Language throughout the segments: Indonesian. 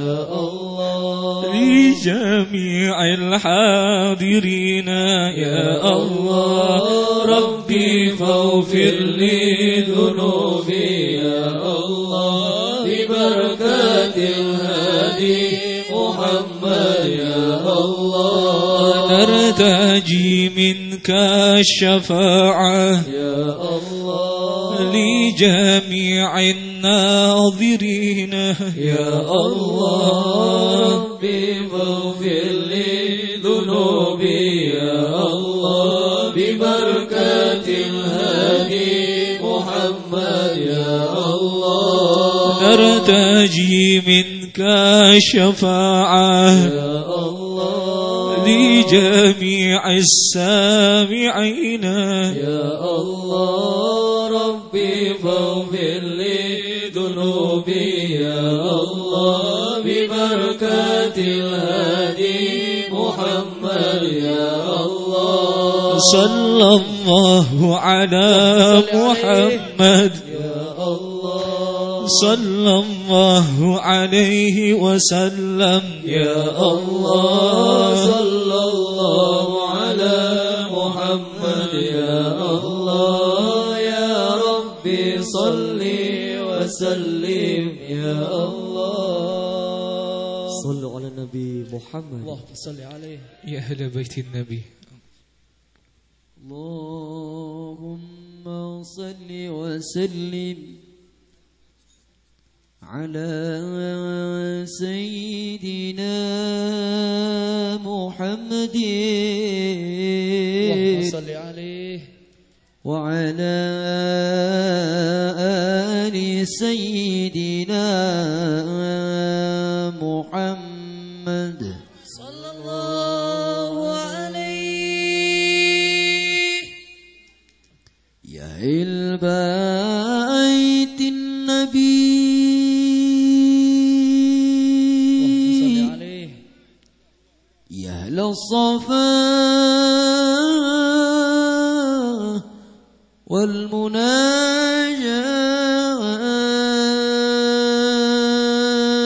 يا الله. لجميع الحاضرين يا الله. ربي فاغفر لي ذنوبي يا الله. ببركات الهادي محمد يا الله. نرتجي منك الشفاعة يا الله. لجميع الناظرين. يا الله. نرتجي منك الشفاعة يا الله. لجميع السامعين. يا الله. ربي فاغفر لي ذنوبي. يا الله. ببركة الهادي محمد. يا الله. صلى الله على محمد. يا الله. صلى الله عليه وسلم. يا الله صلى الله على محمد. يا الله يا ربي صل وسلم. يا الله. صلوا على النبي محمد. اللهم صل عليه. يا أهل بيت النبي. اللهم صل وسلم. على سيدنا محمد. صل عليه. وعلى آل سيدنا محمد والصفا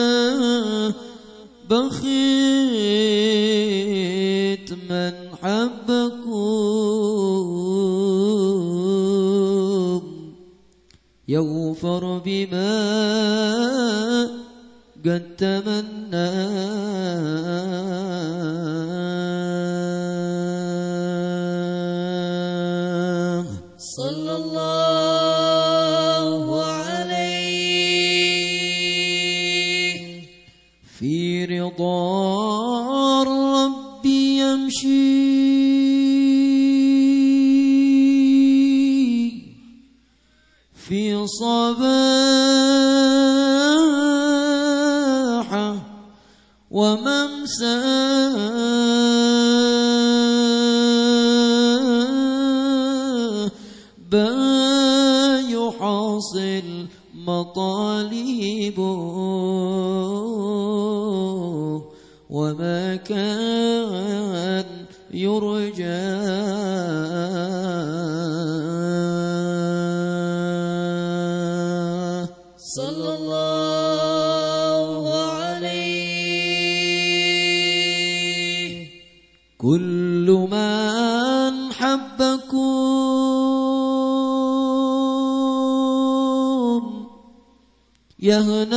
والمناجاة بخيت من حبكم يغفر بما قد تمناه صباحا وممساه يحاصل مطالبه وما كان يرجاه صلى الله عليه كل من حبكم يهنا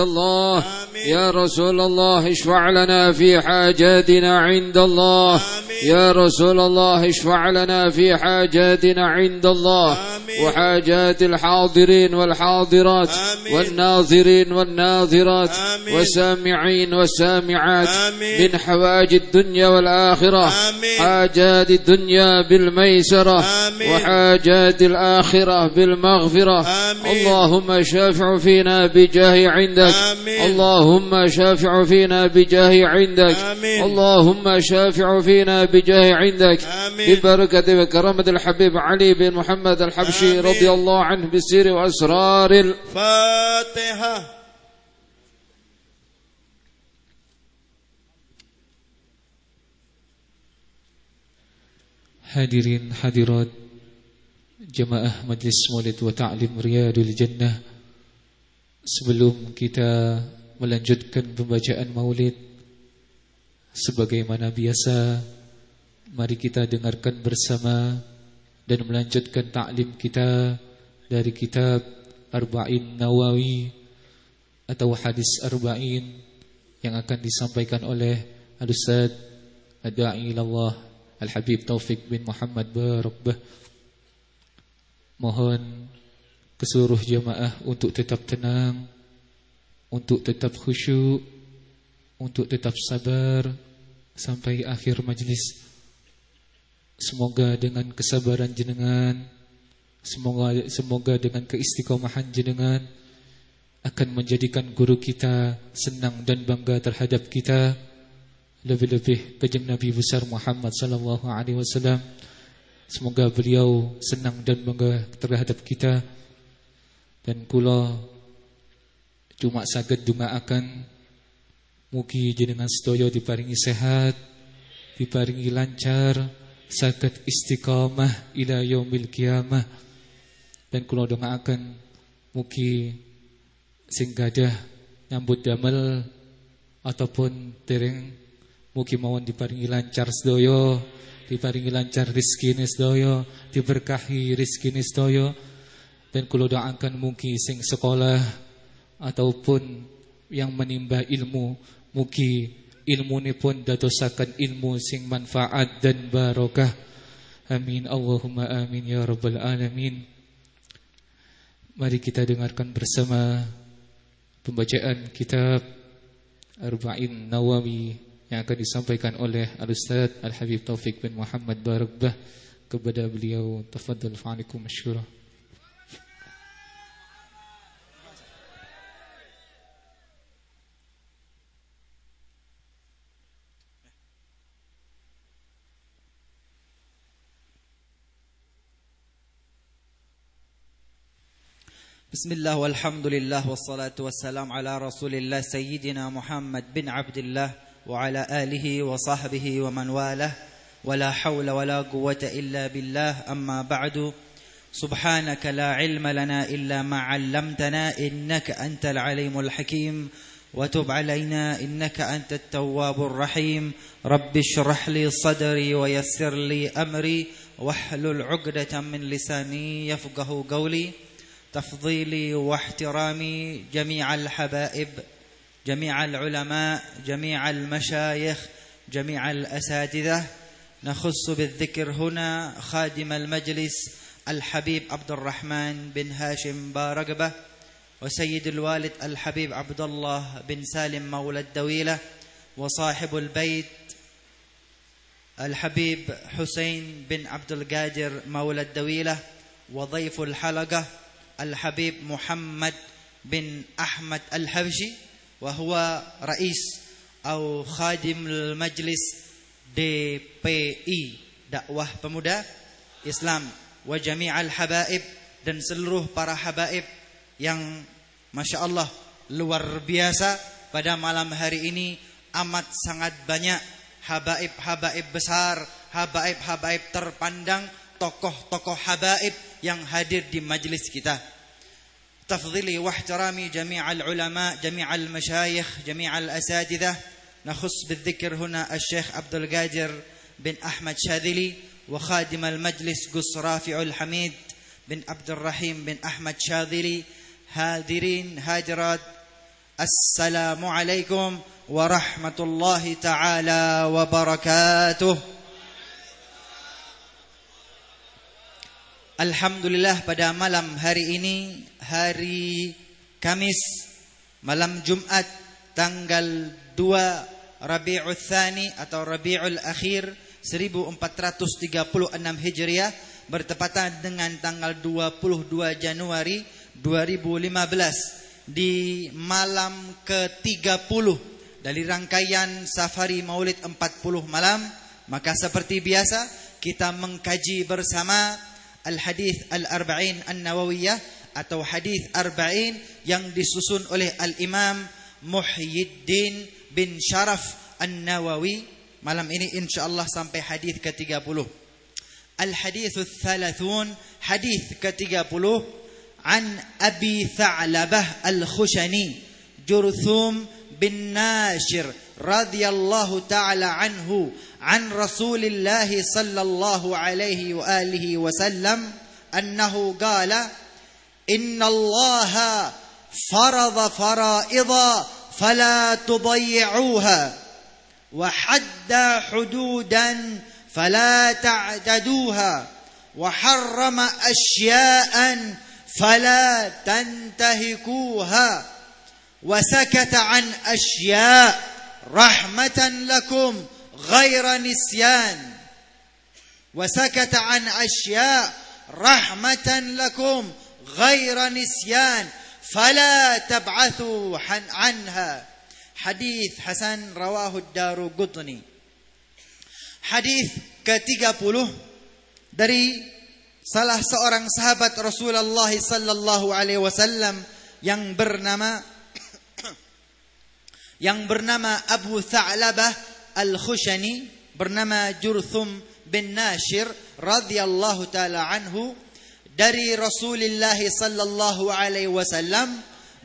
الله. يا رسول الله اشفع لنا في حاجاتنا عند الله. يا رسول الله اشفع لنا في حاجاتنا عند الله. وحاجات الحاضرين والحاضرات والناظرين والناظرات والسامعين والسامعات من حواج الدنيا والآخرة. حاجات الدنيا بالميسرة. وحاجات الآخرة بالمغفرة. اللهم شافع فينا بجاه عندك. اللهم شافع فينا بجاه عندك. اللهم شافع فينا بجاه عندك. ببركة وكرامة الحبيب علي بن محمد الحبشي رضي الله عنه بالسير وأسرار ال- فاتحة. Hadirin hadirat Jemaah Majlis Maulid wa Ta'lim Riyadul Jannah Sebelum kita melanjutkan pembacaan maulid Sebagaimana biasa Mari kita dengarkan bersama Dan melanjutkan ta'lim kita Dari kitab Arba'in Nawawi Atau hadis Arba'in Yang akan disampaikan oleh Al-Ustaz Ad-Da'i Al-Habib Taufik bin Muhammad Barakbah Mohon ke seluruh jamaah untuk tetap tenang, untuk tetap khusyuk, untuk tetap sabar sampai akhir majlis. Semoga dengan kesabaran jenengan, semoga semoga dengan keistiqomahan jenengan akan menjadikan guru kita senang dan bangga terhadap kita. Lebih-lebih kejeng Nabi besar Muhammad sallallahu alaihi wasallam Semoga beliau senang dan bangga terhadap kita dan kula cuma saged akan mugi jenengan sedaya diparingi sehat, diparingi lancar, saged istiqamah ila yaumil kiamah. Dan kula akan mugi sing gadah nyambut damel ataupun dereng mugi mawon diparingi lancar sedaya diparingi lancar rizkine sedaya, diberkahi rizkine sedaya dan kula doakan mugi sing sekolah ataupun yang menimba ilmu mugi ilmu pun dadosaken ilmu sing manfaat dan barokah. Amin. Allahumma amin ya rabbal alamin. Mari kita dengarkan bersama pembacaan kitab Arba'in Nawawi yang akan disampaikan oleh Al-Ustaz Al-Habib Taufik bin Muhammad Barabbah kepada beliau tafadhal fa'alikum masyurah بسم الله والحمد لله والصلاة والسلام على رسول الله سيدنا محمد بن عبد الله وعلى آله وصحبه ومن والاه ولا حول ولا قوة إلا بالله. أما بعد سبحانك لا علم لنا إلا ما علمتنا إنك أنت العليم الحكيم. وتب علينا إنك أنت التواب الرحيم. رب اشرح لي صدري ويسر لي أمري واحلل عقدة من لساني يفقه قولي. تفضيلي واحترامي جميع الحبائب. جميع العلماء جميع المشايخ جميع الأساتذة. نخص بالذكر هنا خادم المجلس الحبيب عبد الرحمن بن هاشم بارقبة وسيد الوالد الحبيب عبد الله بن سالم مولى الدويلة وصاحب البيت الحبيب حسين بن عبد القادر مولى الدويلة وضيف الحلقة الحبيب محمد بن أحمد الحبشي. wahwa rais au khadim majlis DPI dakwah pemuda Islam wa al habaib dan seluruh para habaib yang Masya Allah luar biasa pada malam hari ini amat sangat banyak habaib-habaib besar, habaib-habaib terpandang, tokoh-tokoh habaib yang hadir di majlis kita. تفضيلي واحترامي جميع العلماء جميع المشايخ جميع الأساتذة. نخص بالذكر هنا الشيخ عبد القادر بن أحمد شاذلي وخادم المجلس قص رافع الحميد بن عبد الرحيم بن أحمد شاذلي. هادرين هاجرات السلام عليكم ورحمة الله تعالى وبركاته. Alhamdulillah pada malam hari ini hari Kamis malam Jumat tanggal 2 Rabiul Tsani atau Rabiul Akhir 1436 Hijriah bertepatan dengan tanggal 22 Januari 2015 di malam ke-30 dari rangkaian safari Maulid 40 malam maka seperti biasa kita mengkaji bersama al-hadis al-arba'in an-nawawiyah atau hadis arba'in yang disusun oleh al-imam Muhyiddin bin Sharaf an-Nawawi. Malam ini insyaallah sampai hadis ke-30 al-hadithus thalathun hadis ke-30 an Abi Tha'labah al-Khushani Jurthum bin Nashir رضي الله تعالى عنه عن رسول الله صلى الله عليه وآله وسلم أنه قال إن الله فرض فرائض فلا تضيعوها وحد حدودا فلا تعتدوها وحرم أشياء فلا تنتهكوها وسكت عن أشياء rahmatan lakum ghaira nisyan wa sakata an asya rahmatan lakum ghaira nisyan fala tab'athu anha hadis hasan rawahu daruqutni hadis ke-30 dari salah seorang sahabat Rasulullah sallallahu alaihi wasallam yang bernama yang bernama Abu Tha'labah Al-Khushani bernama Jurthum bin Nashir radhiyallahu taala anhu dari Rasulullah sallallahu alaihi wasallam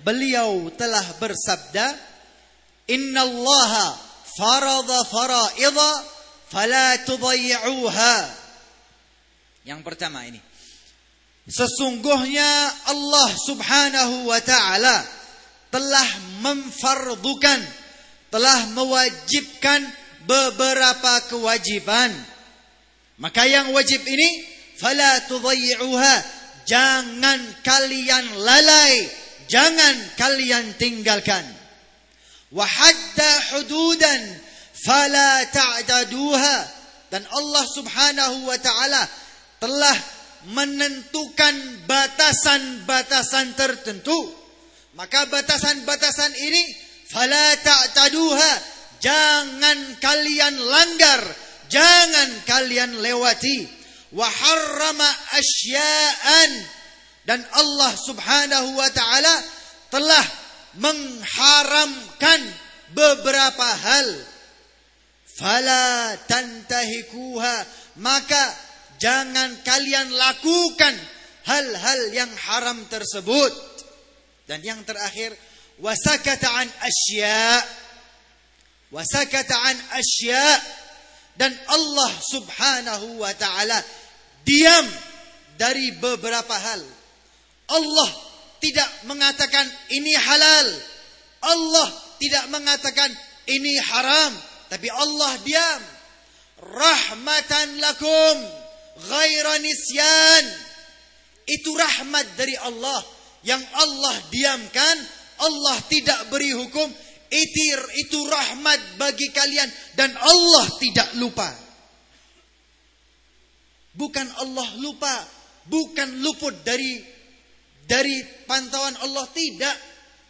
beliau telah bersabda innallaha farada faraidha fala tudayyi'uha. Yang pertama ini. Sesungguhnya Allah Subhanahu wa taala telah memfardukan, telah mewajibkan beberapa kewajiban. Maka yang wajib ini fala tudayyi'uha. Jangan kalian lalai, jangan kalian tinggalkan. Wa hadda hududan fala ta'daduha dan Allah Subhanahu wa taala telah menentukan batasan-batasan tertentu maka batasan-batasan ini fala ta'taduha jangan kalian langgar jangan kalian lewati. Wa harrama asya'an dan Allah Subhanahu wa taala telah mengharamkan beberapa hal. Fala tantahikuha maka jangan kalian lakukan hal-hal yang haram tersebut dan yang terakhir wasakata an asya. Wasakata an asya. Dan Allah Subhanahu wa taala diam dari beberapa hal. Allah tidak mengatakan ini halal. Allah tidak mengatakan ini haram. Tapi Allah diam. Rahmatan lakum ghaira nisyan. Itu rahmat dari Allah yang Allah diamkan, Allah tidak beri hukum. Itir itu rahmat bagi kalian dan Allah tidak lupa. Bukan Allah lupa, bukan luput dari dari pantauan Allah tidak.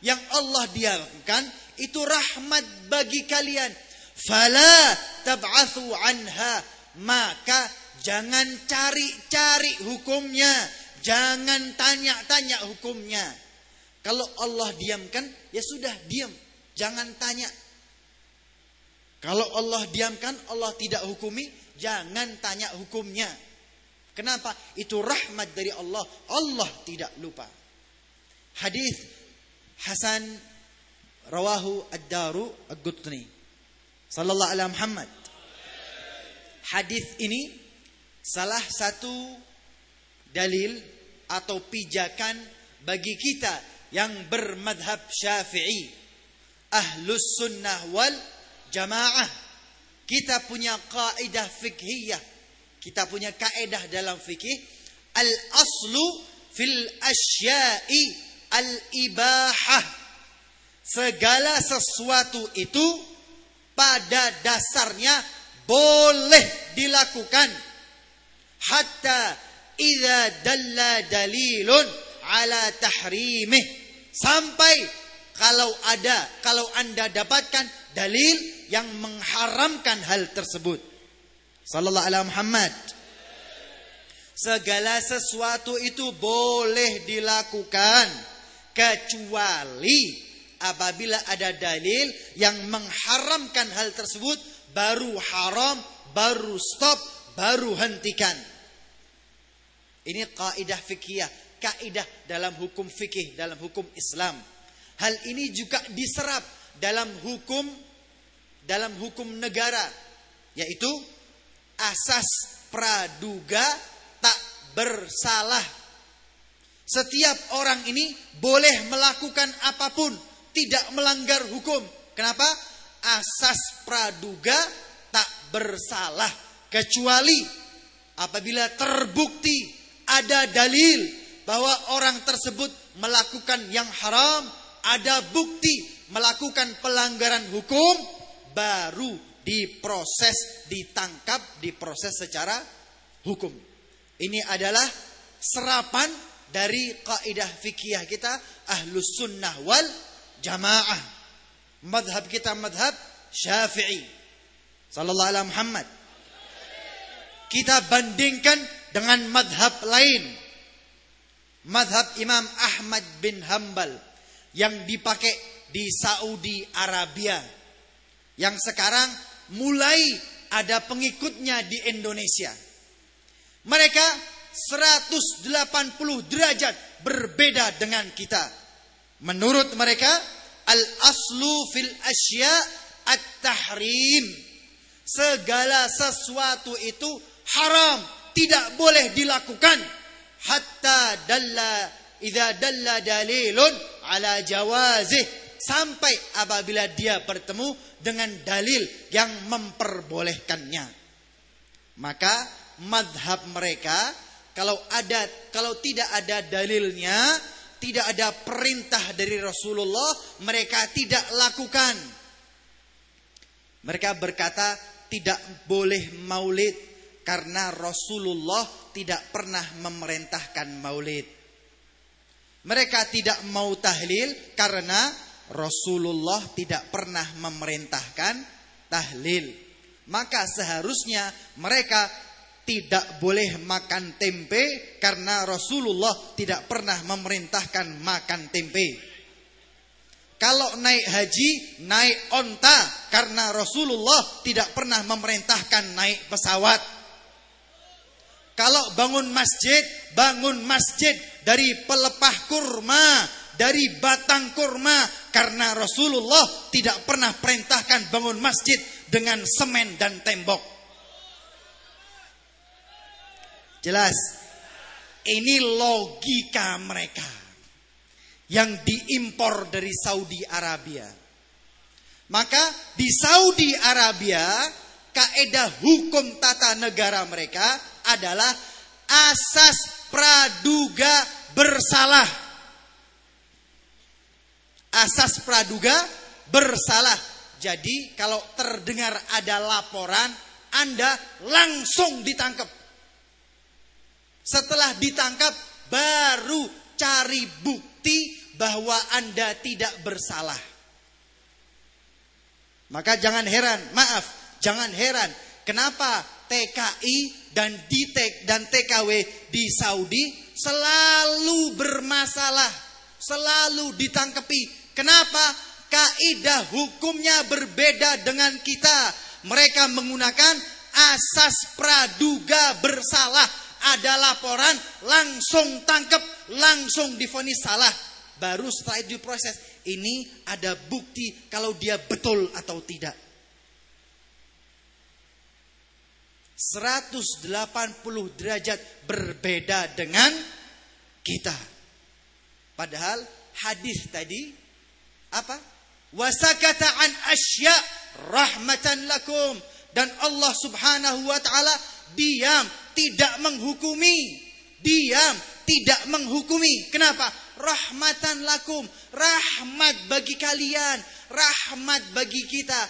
Yang Allah diamkan itu rahmat bagi kalian fala tab'athu anha maka jangan cari-cari hukumnya jangan tanya-tanya hukumnya. Kalau Allah diamkan ya sudah diam. Jangan tanya. Kalau Allah diamkan Allah tidak hukumi jangan tanya hukumnya. Kenapa? Itu rahmat dari Allah. Allah tidak lupa. Hadis Hasan rawahu ad-Daru ad-Gutni sallallahu alaihi Muhammad. Hadis ini salah satu dalil atau pijakan bagi kita yang bermadhab syafi'i. Ahlus sunnah wal jamaah. Kita punya kaidah fikhiyah kita punya kaidah dalam fikih al aslu fil asya'i al ibahah segala sesuatu itu pada dasarnya boleh dilakukan. Hatta idza dalla dalilun ala tahrimih. Sampai kalau ada kalau Anda dapatkan dalil yang mengharamkan hal tersebut. Sallallahu alaihi Muhammad. Segala sesuatu itu boleh dilakukan kecuali apabila ada dalil yang mengharamkan hal tersebut baru haram, baru stop, baru hentikan. Ini kaidah fikih, kaidah dalam hukum fikih, dalam hukum Islam. Hal ini juga diserap dalam hukum dalam hukum negara, yaitu asas praduga tak bersalah. Setiap orang ini boleh melakukan apa pun, tidak melanggar hukum. Kenapa? Asas praduga tak bersalah kecuali apabila terbukti ada dalil bahwa orang tersebut melakukan yang haram, ada bukti melakukan pelanggaran hukum, baru diproses, ditangkap, diproses secara hukum. Ini adalah serapan dari kaidah fikih kita ahlus sunnah wal jamaah. Madhab kita madhab syafi'i. Sallallahu alaihi Muhammad. Kita bandingkan dengan madhab lain. Madhab Imam Ahmad bin Hambal. Yang dipakai di Saudi Arabia. Yang sekarang mulai ada pengikutnya di Indonesia. Mereka 180 derajat berbeda dengan kita. Menurut mereka, al-aslu fil asya at-tahrim. Segala sesuatu itu haram, tidak boleh dilakukan hatta dalla idza dalla dalilun ala jawazih sampai apabila dia bertemu dengan dalil yang memperbolehkannya. Maka madhab mereka kalau ada kalau tidak ada dalilnya, tidak ada perintah dari Rasulullah, mereka tidak lakukan. Mereka berkata tidak boleh maulid karena Rasulullah tidak pernah memerintahkan maulid. Mereka tidak mau tahlil karena Rasulullah tidak pernah memerintahkan tahlil. Maka seharusnya mereka tidak boleh makan tempe karena Rasulullah tidak pernah memerintahkan makan tempe. Kalau naik haji, naik onta karena Rasulullah tidak pernah memerintahkan naik pesawat. Kalau bangun masjid, bangun masjid dari pelepah kurma, dari batang kurma karena Rasulullah tidak pernah perintahkan bangun masjid dengan semen dan tembok. Jelas. Ini logika mereka yang diimpor dari Saudi Arabia. Maka di Saudi Arabia kaedah hukum tata negara mereka adalah asas praduga bersalah. Asas praduga bersalah. Jadi kalau terdengar ada laporan, Anda langsung ditangkap. Setelah ditangkap baru cari bukti bahwa Anda tidak bersalah. Maka jangan heran, maaf, jangan heran kenapa TKI dan DTEK dan TKW di Saudi selalu bermasalah, selalu ditangkapi. Kenapa? Kaidah hukumnya berbeda dengan kita. Mereka menggunakan asas praduga bersalah ada laporan, langsung tangkap, langsung difonis salah. Baru setelah itu diproses, ini ada bukti kalau dia betul atau tidak. 180 derajat berbeda dengan kita. Padahal hadis tadi apa? Wasakata an asya rahmatan lakum dan Allah Subhanahu wa taala diam tidak menghukumi. Diam, tidak menghukumi. Kenapa? Rahmatan lakum, rahmat bagi kalian, rahmat bagi kita.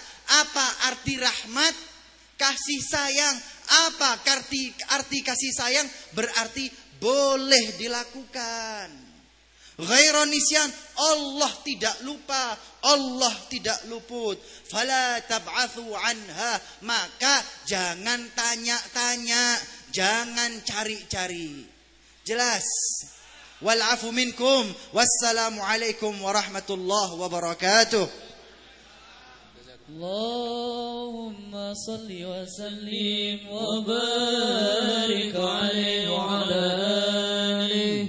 Apa arti rahmat? Kasih sayang. Apa arti arti kasih sayang? Berarti boleh dilakukan. Ghaironisyan Allah tidak lupa, Allah tidak luput. Fala tab'athu anha, maka jangan tanya-tanya, jangan cari-cari. Jelas. Wal afu minkum. Wassalamu alaikum warahmatullahi wabarakatuh. اللهم صل وسلم وبارك عليه وعلى آله.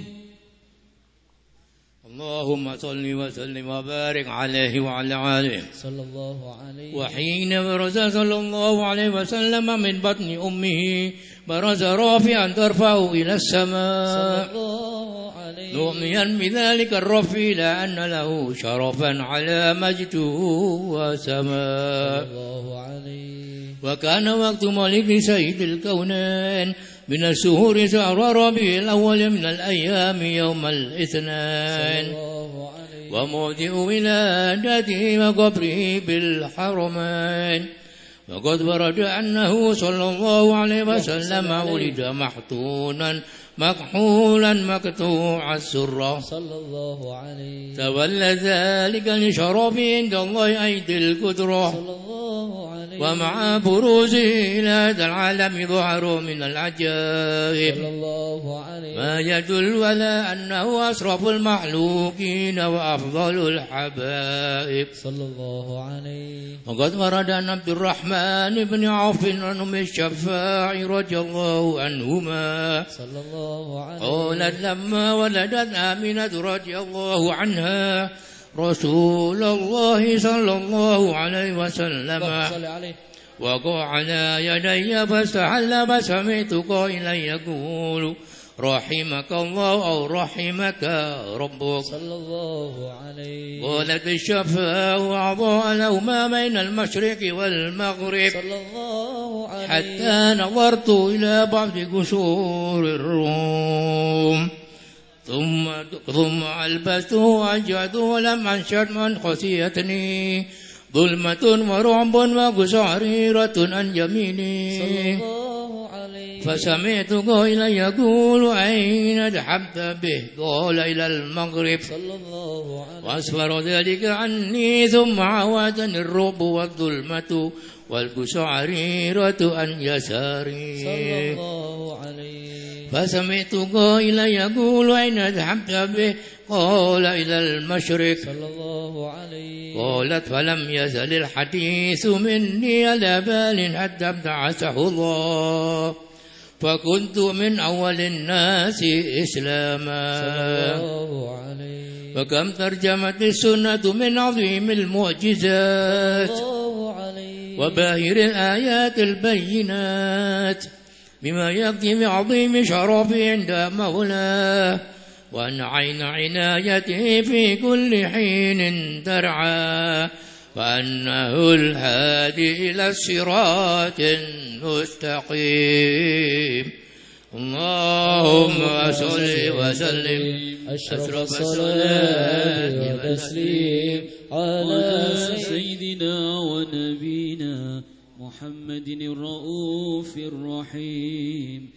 اللهم صل وسلم وبارك عليه وعلى آله. صلى الله عليه وحين برز صلى الله عليه وسلم من بطن أمه برز رافعا ترفعه إلى السماء. مؤمنا بذلك الرفع إلى أن له شرفا على مجده وسماء. وكان وقت ملك سيد الكونين من الشهور شهر ربيع الأول من الأيام يوم الاثنين. وموضع ولادته وقبره بالحرمين. وقد ورد أنه صلى الله عليه وسلم ولد محتونا مكحولا مقطوع السرة صلى الله عليه تولى ذلك لشرف عند الله أيدي القدرة صلى الله عليه ومع بروزه إلى هذا العالم ظهر من العجائب. صلى الله عليه ما يدل على أنه أشرف المخلوقين وأفضل الحبائب. صلى الله عليه وقد ورد عن عبد الرحمن بن عوف عن أم الشفاع رضي الله عنهما صلى الله عليه قالت لما ولدت آمنة رضي الله عنها رسول الله صلى الله عليه وسلم. وقع على يدي فاستحل فسمعت قائلا يقول رحمك الله أو رحمك ربك. صلى الله عليه قالت الشفاء وأعضاء له ما بين المشرق والمغرب. صلى الله عليه حتى نظرت إلى بعض قصور الروم. ثم ثم ألبسته وأنشأته ولم أنشد من خشيتني. ظلمة ورعب وقشعريرة عن صلى يميني فسمعت قائلا يقول أين ذهبت به؟ قال إلى المغرب. صلى الله عليه. وأسفر ذلك عني ثم عواتني الرعب والظلمة والقشعريرة عن صلى يساري الله عليه. فسمعت قائلا يقول أين ذهبت به؟ قال إلى المشرق. صلى الله عليه. قالت فلم يزل الحديث مني على بال حتى ابتعثه الله. فكنت من أول الناس إسلاما. صلى الله عليه. وكم ترجمت السنة من عظيم المعجزات. الله عليه. وباهر الآيات البينات. بما يقضي بعظيم شرف عند مولاه. وأن عين عنايته في كل حين ترعى وأنه الهادي إلى الصراط المستقيم اللهم صل وسلم. أشرف الصلاة والتسليم على سيدنا ونبينا محمد الرؤوف الرحيم.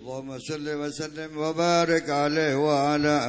اللهم صل وسلم وبارك عليه وعلى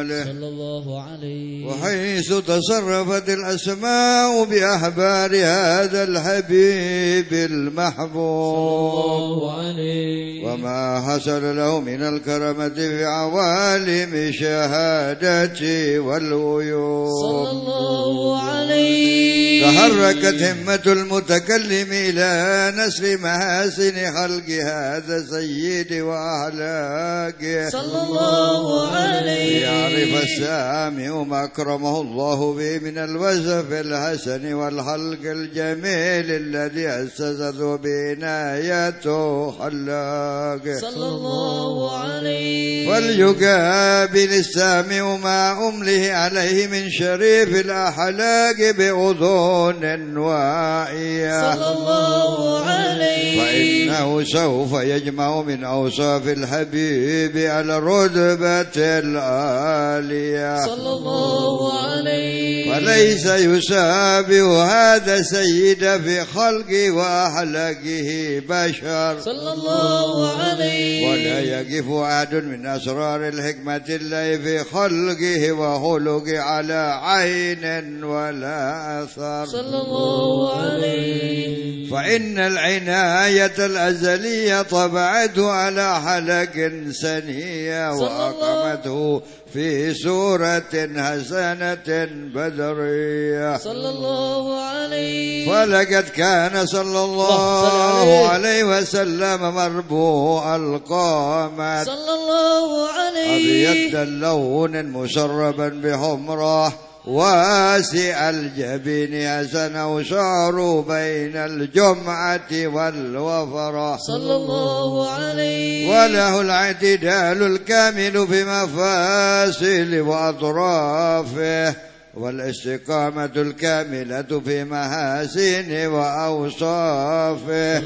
آله. صلى الله عليه. وحيث تصرفت الأسماء بأحبار هذا الحبيب المحبوب. الله عليه. وما حصل له من الكرمة في عوالم الشهادة والغيوب صلى الله عليه. تحركت همة المتكلم إلى نسر محاسن خلق هذا سيد وأخلاقه صلى الله عليه. ليعرف السامع ما أكرمه الله به من الوصف الحسن والخلق الجميل الذي أسسته بعنايته خلاقه صلى الله عليه. وليقابل السامع ما أمله عليه من شريف الأخلاق بأذن واعية. صلى الله عليه. فإنه سوف يجمع من أوصاف الحبيب على الرتبة العالية. صلى الله عليه وليس يشابه هذا سيد في خلقه وأخلاقه بشر. صلى الله عليه ولا يقف أحد من أسرار الحكمة الله في خلقه وخلقه على عين ولا أثر. صلى الله عليه فإن العناية الأزلية طبعته على حلق سنية وأقمته في سورة حسنة بدرية. صلى الله عليه. ولقد كان صلى الله عليه. وسلم مربوع القامة صلى الله عليه. أبيض اللون مشربا بحمرة. واسع الجبين حسن شعر بين الجمعة والوفرة. صلى الله عليه. وله الاعتدال الكامل في مفاصل وأطرافه والاستقامة الكاملة في محاسن وأوصافه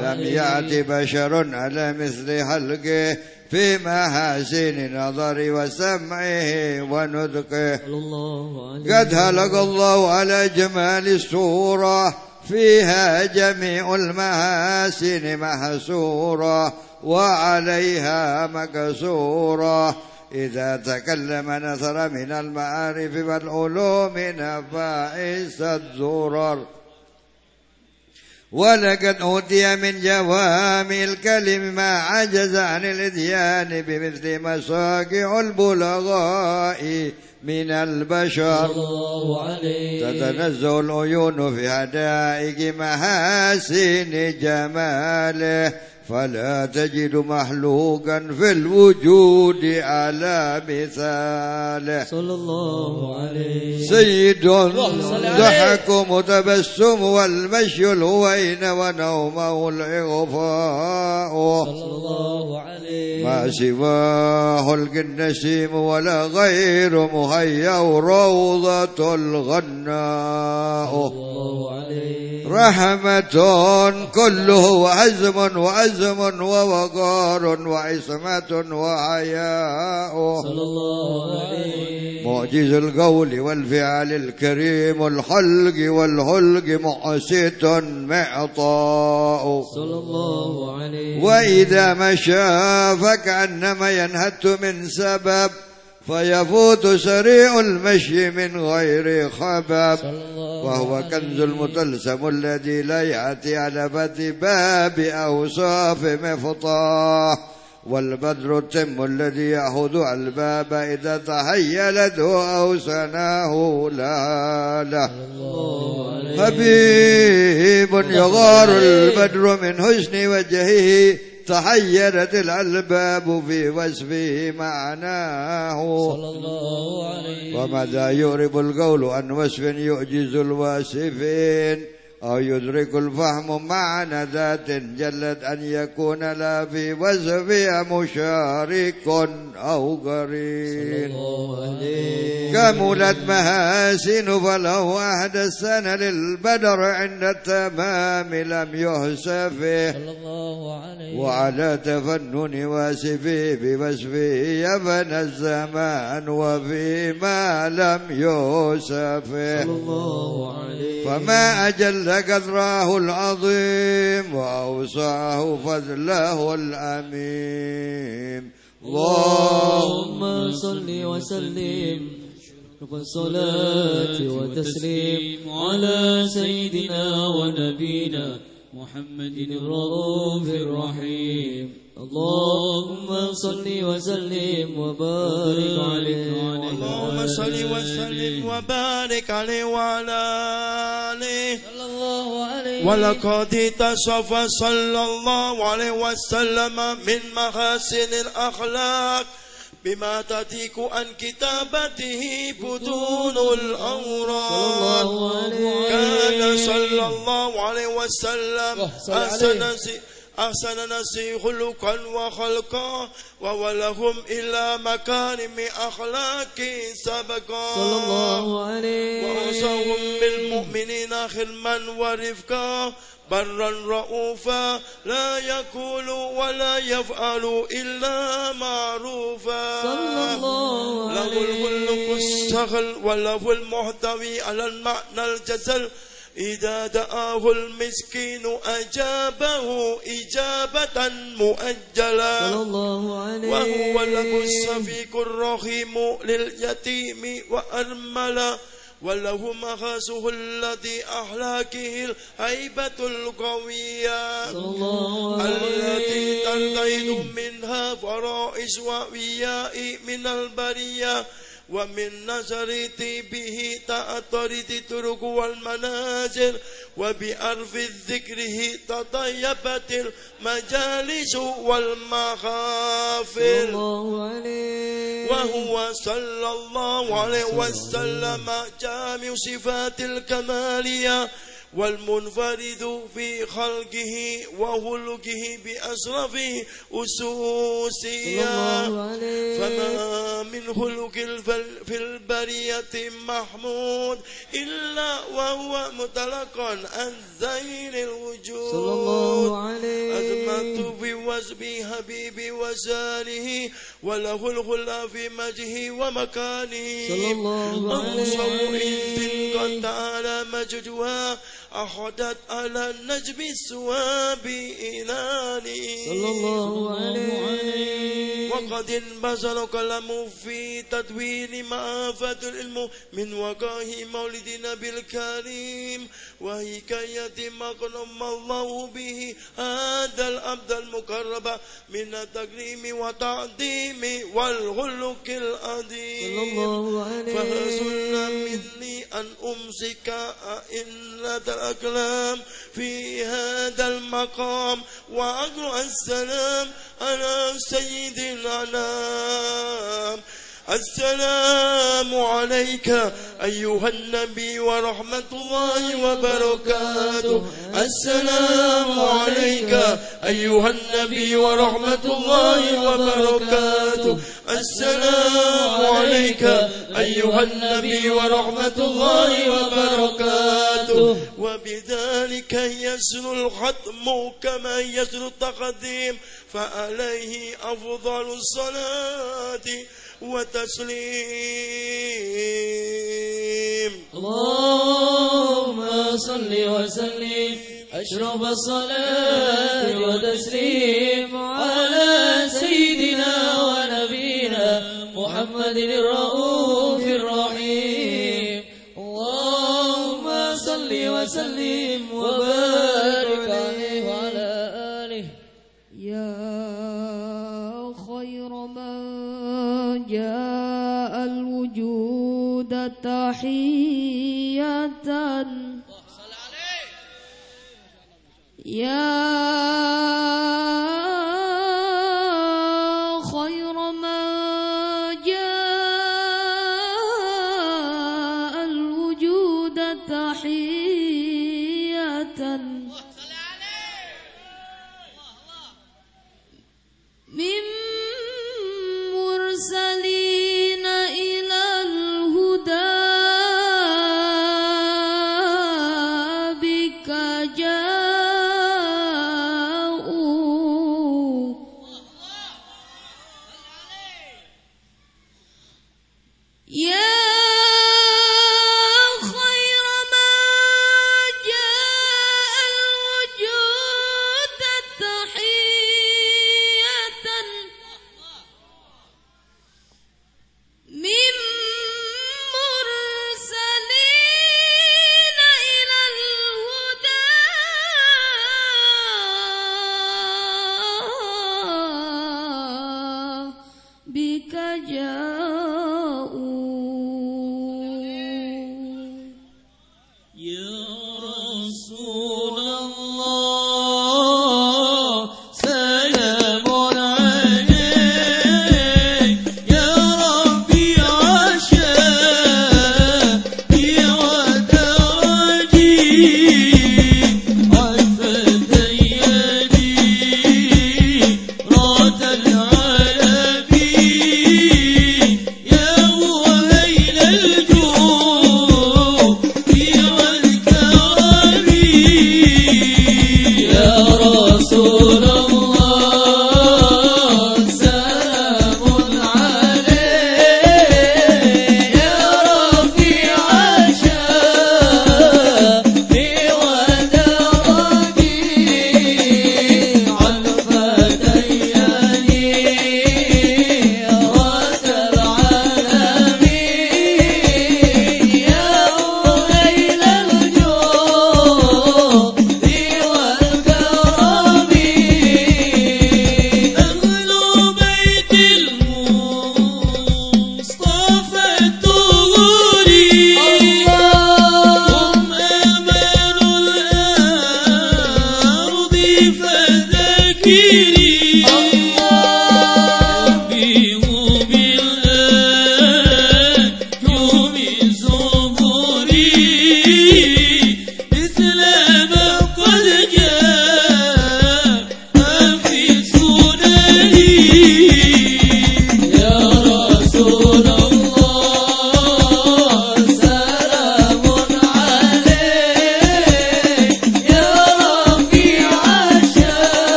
لم يأت بشر على مثل خلقه في محاسن نظر وسمعه ونطقه. قد هلك الله على جمال الصورة فيها جميع المحاسن محسورة وعليها مكسورة. إذا تكلم نثر من المعارف والعلوم نفائس الزرر ولقد أوتي من جوامع الكلم ما عجز عن الإتيان بمثل مصاقع البلغاء من البشر. تتنزه العيون في حدائق محاسن جماله. فلا تجد مخلوقا في الوجود على مثاله صلى الله عليه سيد. ضحك متبسم والمشي الهوين ونومه الإغفاء. صلى الله عليه ما خلق النسيم ولا غير مهيأ روضة الغناء. الله عليه رحمة كله وعزم وعزم ووقار وعصمة وحياء. صلى الله عليه معجز القول والفعل الكريم الخلق والخلق محسط معطاء. صلى الله عليه وإذا مشى فكأنما ينهت من سبب. فيفوت سريع المشي من غير الله وهو كنز المطلسم الذي لا يأتي على فتح باب أوصاف مفطاه. والبدر التم الذي يأخذ الباب إذا تهيلته أو سناه لا له. حبيب يغار البدر من حسن وجهه. تحيرت الألباب في وصفه معناه. صلى الله عليه وماذا يعرب القول عن وصف يعجز الواصفين؟ أو يدرك الفهم معنى ذات جلت أن يكون لا في وصفها مشارك أو قرين كملت محاسن فله أحد السنة للبدر عند التمام لم يحسفه وعلى تفنن واسفه بوصفه يفنى الزمان وفيما لم يوسفه فما أجل قدره العظيم وأوسعه فضله الأميم اللهم صل وسلم والصلاة والتسليم على سيدنا ونبينا محمد الرؤوف الرحيم. اللهم صل وسلم وبارك عليه وعلى اللهم صل وسلم وبارك عليه وعلى آله. صلى الله عليه ولقد اتصف صلى الله عليه وسلم من محاسن الأخلاق. بما تتيك عن كتابته بدون الأوراق كان صلى الله عليه وسلم أحسن أحسن نسي خلقا وخلقا وولهم إلى مكارم أخلاق سبقا. صلى الله عليه. وأوصاهم بالمؤمنين خلما ورفقا. برا رؤوفا لا يقول ولا يفعل إلا معروفا. صلى الله له عليه الخلق السهل وله المحتوي على المعنى الجزل. إذا دعاه المسكين أجابه إجابة مؤجلة وهو له الصفيق الرحيم لليتيم وأرملة وله مخازه الذي أحلاكه الهيبة القوية. التي تنتهي منها فرائس وإياء من البرية. ومن نشر به تأطرت الطرق والمنازل وبأرف ذكره تطيبت المجالس والمخافل وهو صلى الله عليه وسلم جامع صفات الكمالية. والمنفرد في خلقه وخلقه بأشرف عليه. فما من خلق في البرية محمود إلا وهو متلقى عن زين الوجود. صلى الله عليه. أزمت في وزب حبيبي وزانه وله الغلا في مجه ومكانه. صلى الله عليه. إذ قد تعالى مجدها أخذت على النجم السواب إلاني. صلى الله عليه. وقد انبسط كلامه في تدوين معافة العلم من وقاه مولد النبي الكريم وحكاية ما قدم الله به هذا العبد المقرب من التكريم والتعظيم والخلق صلى العظيم الله عليه. فحسن مني أن أمسك أئنة الأكلام في هذا المقام وأقرأ السلام على سيد الأنام. السلام عليك أيها النبي ورحمة الله وبركاته. السلام عليك أيها النبي ورحمة الله وبركاته. السلام عليك أيها النبي ورحمة الله وبركاته. وبذلك يسر الختم كما يسر التقديم. فعليه أفضل الصلاة. وتسليم. اللهم صل وسلم. أشرف الصلاة وتسليم على سيدنا ونبينا محمد الرؤوف الرحيم. اللهم صل وسلم. تحية. يا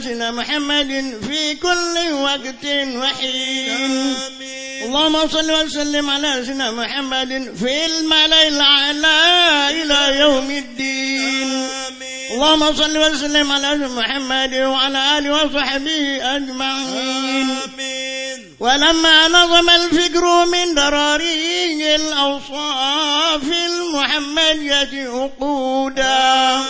سيدنا محمد في كل وقت وحين. اللهم صل وسلم على سيدنا محمد في الملأ الأعلى إلى يوم الدين. اللهم صل وسلم على سيدنا محمد وعلى آله وصحبه أجمعين. ولما نظم الفكر من دراري الأوصاف المحمدية عقودا.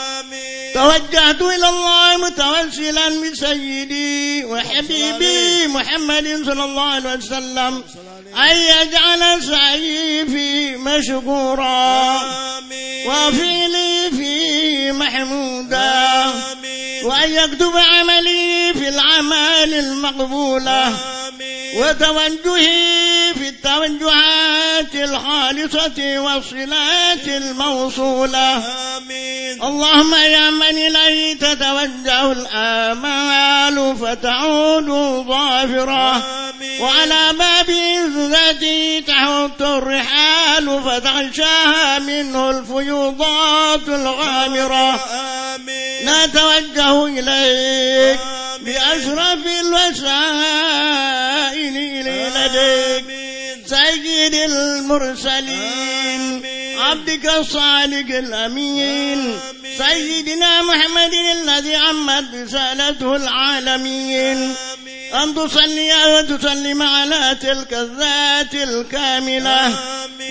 توجهت إلى الله متوسلا بسيدي وحبيبي محمد صلى الله عليه وسلم أن يجعل سعي في مشكورا وفعلي في محمودا وأن يكتب عملي في الأعمال المقبولة وتوجهي التوجهات الخالصة والصلات الموصولة. اللهم يا من إليه تتوجه الآمال فتعود ظافرة وعلى باب عزتي تحط الرحال فتغشاها منه الفيوضات الغامرة. نتوجه إليك بأشرف الوسائل إلي لديك سيد المرسلين. عبدك الصادق الأمين. سيدنا محمد الذي عمت رسالته العالمين. أن تصلي وتسلم على تلك الذات الكاملة.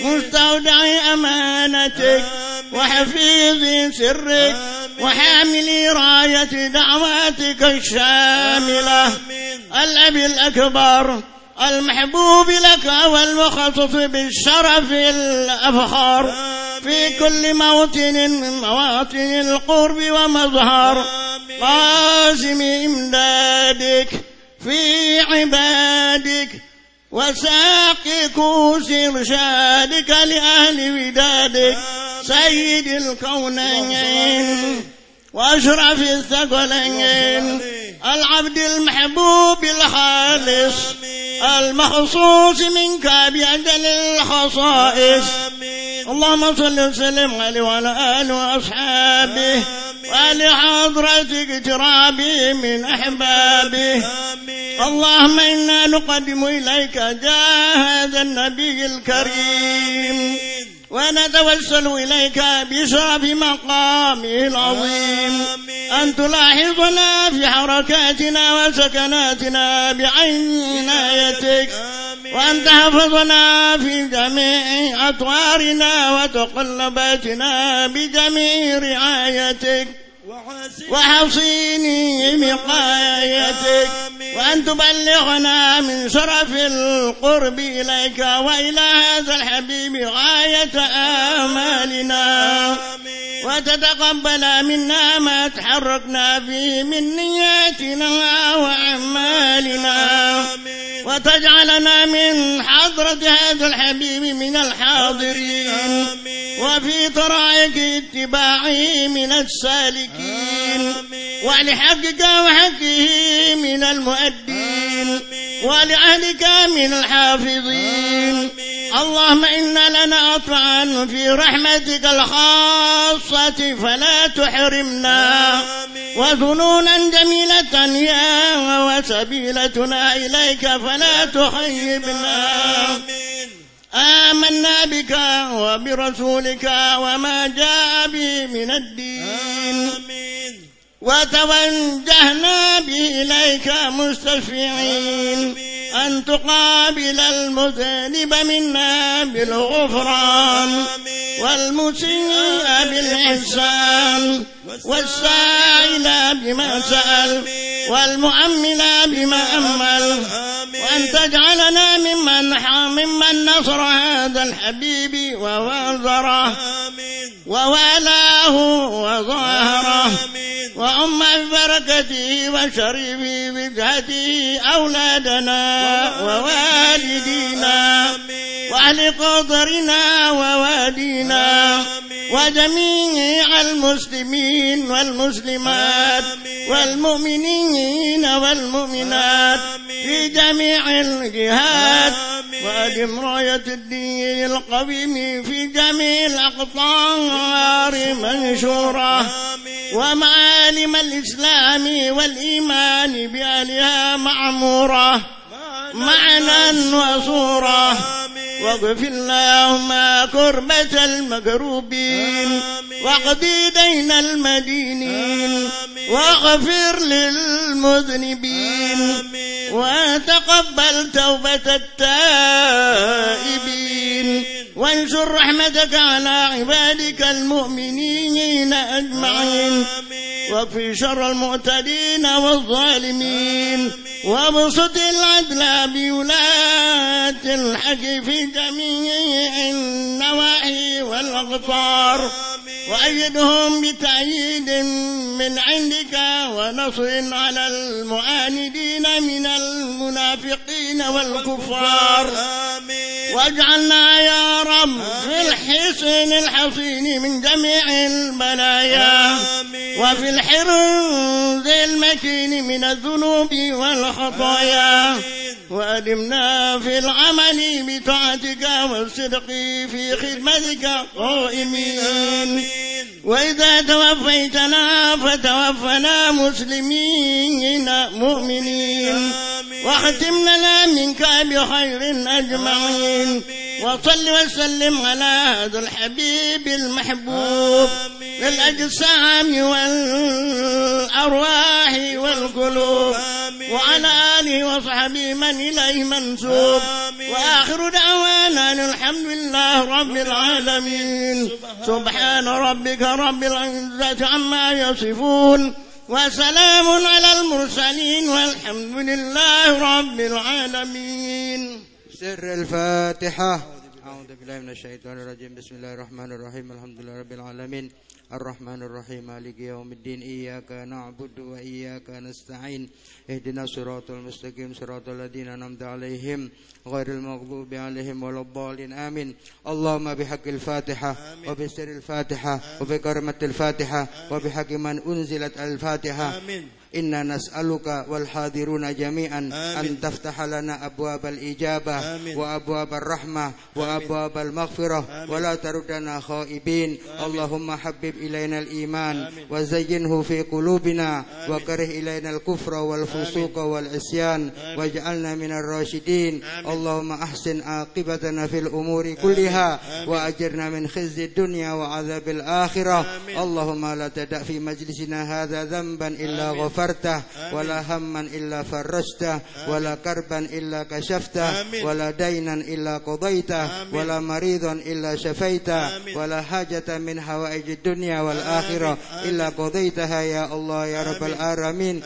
مستودع أمانتك. وحفيظ سرك. وحامل راية دعواتك الشاملة. الأب الأكبر. المحبوب لك والمخصص بالشرف الأفخر في كل موطن من مواطن القرب ومظهر. قاسم إمدادك في عبادك وساق كوس إرشادك لأهل ودادك. سيد الكونين وأشرف الثقلين. العبد المحبوب الخالص. المخصوص منك بأجل الخصائص. اللهم صل وسلم عليه وعلى آله وأصحابه وآل حضرتك اقترابي من أحبابه. اللهم إنا نقدم إليك جاه هذا النبي الكريم. ونتوسل إليك بشرف مقامه العظيم. أن تلاحظنا في حركاتنا وسكناتنا بعنايتك وأن تحفظنا في جميع أطوارنا وتقلباتنا بجميع رعايتك. وحصيني بقايتك وأن تبلغنا من شرف القرب إليك وإلى هذا الحبيب غاية آمالنا. وتتقبل منا ما تحركنا فيه من نياتنا وأعمالنا. وتجعلنا من حضرة هذا الحبيب من الحاضرين. وفي طرائق اتباعه من السالكين. ولحقك وحقه من المؤدين. ولعهدك من الحافظين. اللهم إن لنا أطعا في رحمتك الخاصة فلا تحرمنا. وظنونا جميلة يا وسبيلتنا إليك فلا تخيبنا. آمنا بك وبرسولك وما جاء به من الدين. وتوجهنا به إليك مستشفعين. أن تقابل المذنب منا بالغفران. والمسيء بالإحسان والسائل بما سأل والمؤمل بما أمل. وأن تجعلنا ممن ممن نصر هذا الحبيب ووازره ووالاه وظاهره وأم ببركته وشريف بجهته أولادنا ووالدينا. وأهل قدرنا ووادينا وجميع المسلمين والمسلمات والمؤمنين والمؤمنات في جميع الجهات وأدم راية الدين القويم في جميع الأقطار منشورة ومعالم الإسلام والإيمان بأهلها معمورة معنى وصورة. واغفر اللهم كربة المكروبين واقضي دين المدينين واغفر للمذنبين وتقبل توبة التائبين. وانشر رحمتك على عبادك المؤمنين أجمعين. واكفي شر المعتدين والظالمين. وابسط العدل بولاة الحق في جميع النواحي والأقطار وأيدهم بتأييد من عندك ونصر على المعاندين من المنافقين والكفار. واجعلنا يا رب في الحصن الحصين من جميع البلايا. وفي الحرز المكين من الذنوب والخطايا. وأدمنا في العمل بطاعتك والصدق في خدمتك قائمين. وإذا توفيتنا فتوفنا مسلمين مؤمنين. واختم لنا منك بخير أجمعين. وصل وسلم على هذا الحبيب المحبوب للأجسام والأرواح والقلوب. وعلى آله وصحبه من إليه منسوب. وآخر دعوانا أن الحمد لله رب العالمين. سبحان ربك رب العزة عما يصفون. وسلام على المرسلين والحمد لله رب العالمين. سر الفاتحة. أعوذ بالله من الشيطان الرجيم. بسم الله الرحمن الرحيم. الحمد لله رب العالمين. الرحمن الرحيم. مالك يوم الدين. إياك نعبد وإياك نستعين. اهدنا الصراط المستقيم. صراط الذين أنعمت عليهم غير المغضوب عليهم ولا الضالين. آمين. اللهم بحق الفاتحة وبسر الفاتحة وبكرمة الفاتحة وبحق من أنزلت الفاتحة آمين. إنا نسألك والحاضرون جميعا أن آمين. تفتح لنا أبواب الإجابة آمين. وأبواب الرحمة وأبواب المغفرة. آمين. ولا تردنا خائبين. اللهم حبب إلينا الإيمان وزينه في قلوبنا وكره إلينا الكفر والفسوق والعصيان واجعلنا من الراشدين. اللهم أحسن عاقبتنا في الأمور كلها وأجرنا من خزي الدنيا وعذاب الآخرة. اللهم لا تدع في مجلسنا هذا ذنبا إلا غفرته ولا هما إلا فرجته ولا كربا إلا كشفته ولا دينا إلا قضيته ولا مريضا إلا شفيته ولا حاجة من حوائج الدنيا والآخرة إلا قضيتها يا الله يا رب العالمين.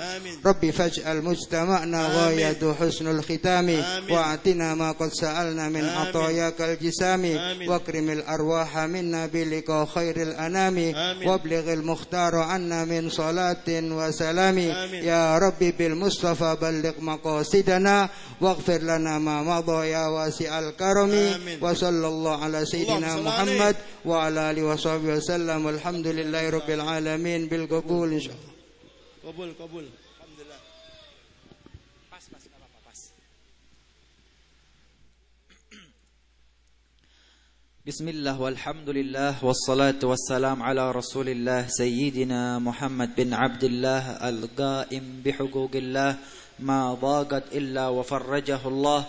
ربي فاجعل مجتمعنا غاية حسن الختام واعطنا ما قد سألنا من عطاياك الجسام واكرم الأرواح منا بلقاء خير الأنام وابلغ المختار عنا من صلاة وسلام. يا ربي بالمصطفى بلغ مقاصدنا واغفر لنا ما مضى يا واسع الكرم وصلى الله على سيدنا محمد وعلى آله وصحبه وسلم والحمد لله رب العالمين بالقبول إن شاء الله Kabul, kabul. بسم الله والحمد لله والصلاة والسلام على رسول الله سيدنا محمد بن عبد الله القائم بحقوق الله ما ضاقت إلا وفرجه الله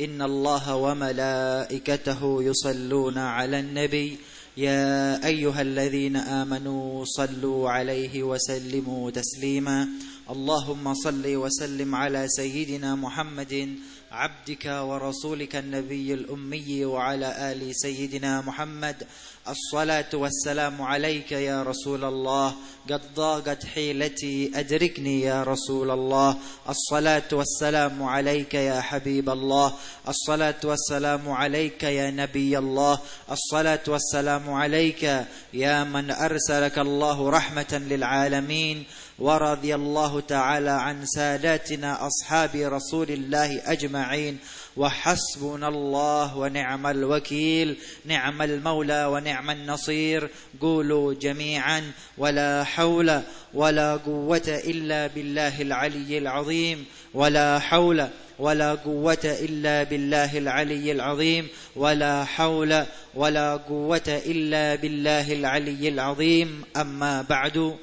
إن الله وملائكته يصلون على النبي يا أيها الذين آمنوا صلوا عليه وسلموا تسليما اللهم صل وسلم على سيدنا محمد عبدك ورسولك النبي الأمي وعلى آل سيدنا محمد. الصلاة والسلام عليك يا رسول الله. قد ضاقت حيلتي أدركني يا رسول الله. الصلاة والسلام عليك يا حبيب الله. الصلاة والسلام عليك يا نبي الله. الصلاة والسلام عليك يا من أرسلك الله رحمة للعالمين. ورضي الله تعالى عن ساداتنا أصحاب رسول الله أجمعين. وحسبنا الله ونعم الوكيل نعم المولى ونعم النصير. قولوا جميعا ولا حول ولا قوة إلا بالله العلي العظيم. ولا حول ولا قوة إلا بالله العلي العظيم. ولا حول ولا قوة إلا بالله العلي العظيم. أما بعد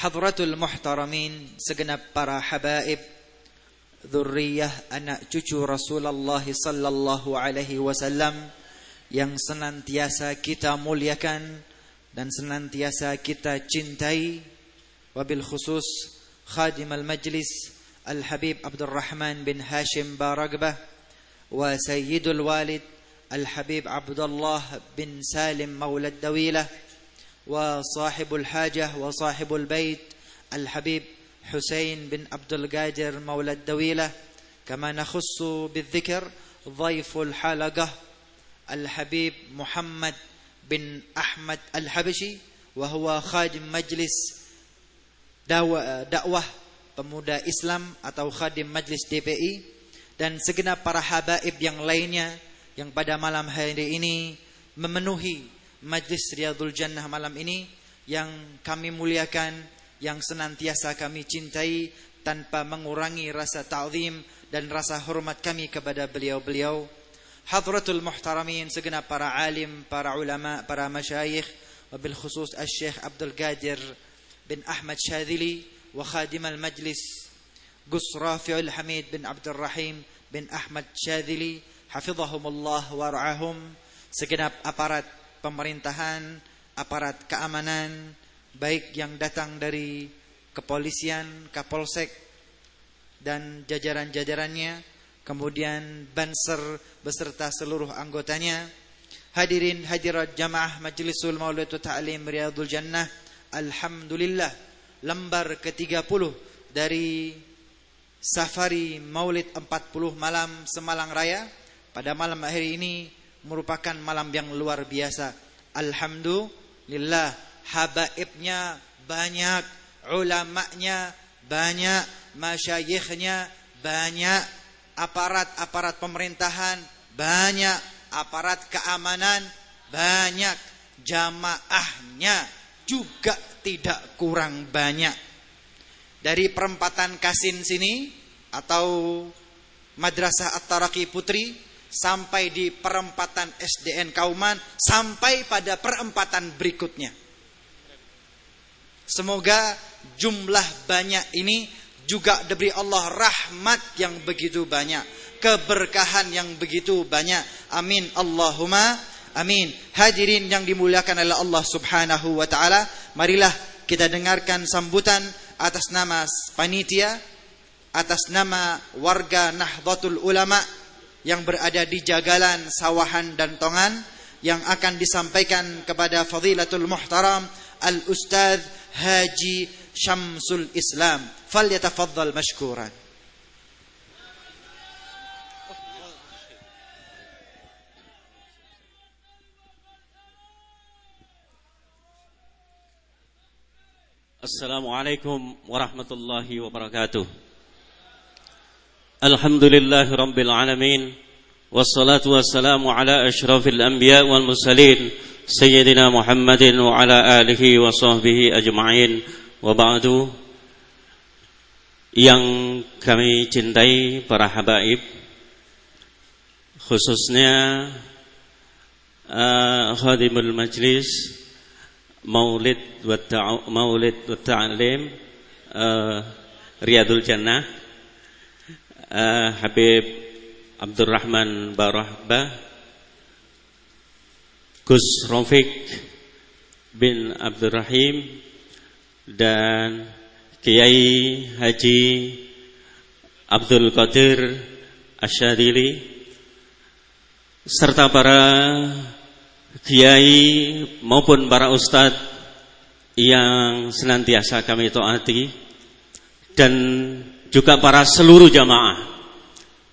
Hadratul Muhtaramin segenap para habaib Zurriyah anak cucu Rasulullah sallallahu alaihi wasallam yang senantiasa kita muliakan dan senantiasa kita cintai. Wabil khusus khadim al-majlis Al-Habib Abdul Rahman bin Hashim Baragbah wa Sayyidul Walid Al-Habib Abdullah bin Salim Maulad Dawilah وصاحب الحاجة وصاحب البيت الحبيب حسين بن عبد القادر مولى الدويلة كما نخص بالذكر ضيف الحلقة الحبيب محمد بن أحمد الحبشي وهو خادم مجلس dakwah pemuda Islam atau khadim majlis DPI dan segenap para habaib yang lainnya yang pada malam hari ini memenuhi majlis Riyadul Jannah malam ini yang kami muliakan, yang senantiasa kami cintai tanpa mengurangi rasa ta'zim dan rasa hormat kami kepada beliau-beliau. Hadratul muhtaramin segenap para alim, para ulama, para masyayikh, wabil khusus Al-Syekh Abdul Qadir bin Ahmad Syadili wa khadim al-majlis Gus Rafi'ul Hamid bin Abdul Rahim bin Ahmad Syadili hafizahumullah wa ra'ahum segenap aparat pemerintahan, aparat keamanan, baik yang datang dari kepolisian, kapolsek, dan jajaran-jajarannya, kemudian Banser beserta seluruh anggotanya, hadirin hadirat jamaah Majlisul Maulid Ta'lim Riyadul Jannah, Alhamdulillah, lembar ke-30 dari Safari Maulid 40 malam Semalang Raya. Pada malam hari ini merupakan malam yang luar biasa. Alhamdulillah, habaibnya banyak, ulamanya banyak, masyayikhnya banyak, aparat-aparat pemerintahan banyak, aparat keamanan banyak, jamaahnya juga tidak kurang banyak. Dari perempatan Kasin sini atau Madrasah At-Taraqi Putri sampai di perempatan SDN Kauman sampai pada perempatan berikutnya. Semoga jumlah banyak ini juga diberi Allah rahmat yang begitu banyak, keberkahan yang begitu banyak. Amin Allahumma amin. Hadirin yang dimuliakan oleh Allah Subhanahu wa taala, marilah kita dengarkan sambutan atas nama panitia, atas nama warga Nahdlatul Ulama yang berada di Jagalan, Sawahan dan Tongan yang akan disampaikan kepada Fadilatul Muhtaram al Ustadz Haji Syamsul Islam. fal Falyatafaddal mashkuran. Assalamualaikum warahmatullahi wabarakatuh. الحمد لله رب العالمين والصلاة والسلام على أشرف الأنبياء والمرسلين سيدنا محمد وعلى آله وصحبه أجمعين. وبعد yang kami cintai para habaib khususnya uh, khadimul majlis maulid wa maulid wa ta'lim uh, Riyadul Jannah. Uh, Habib Abdurrahman Barahbah Gus Rafiq bin Abdurrahim dan Kiai Haji Abdul Qadir Asyadili serta para kiai maupun para ustadz yang senantiasa kami taati dan juga para seluruh jamaah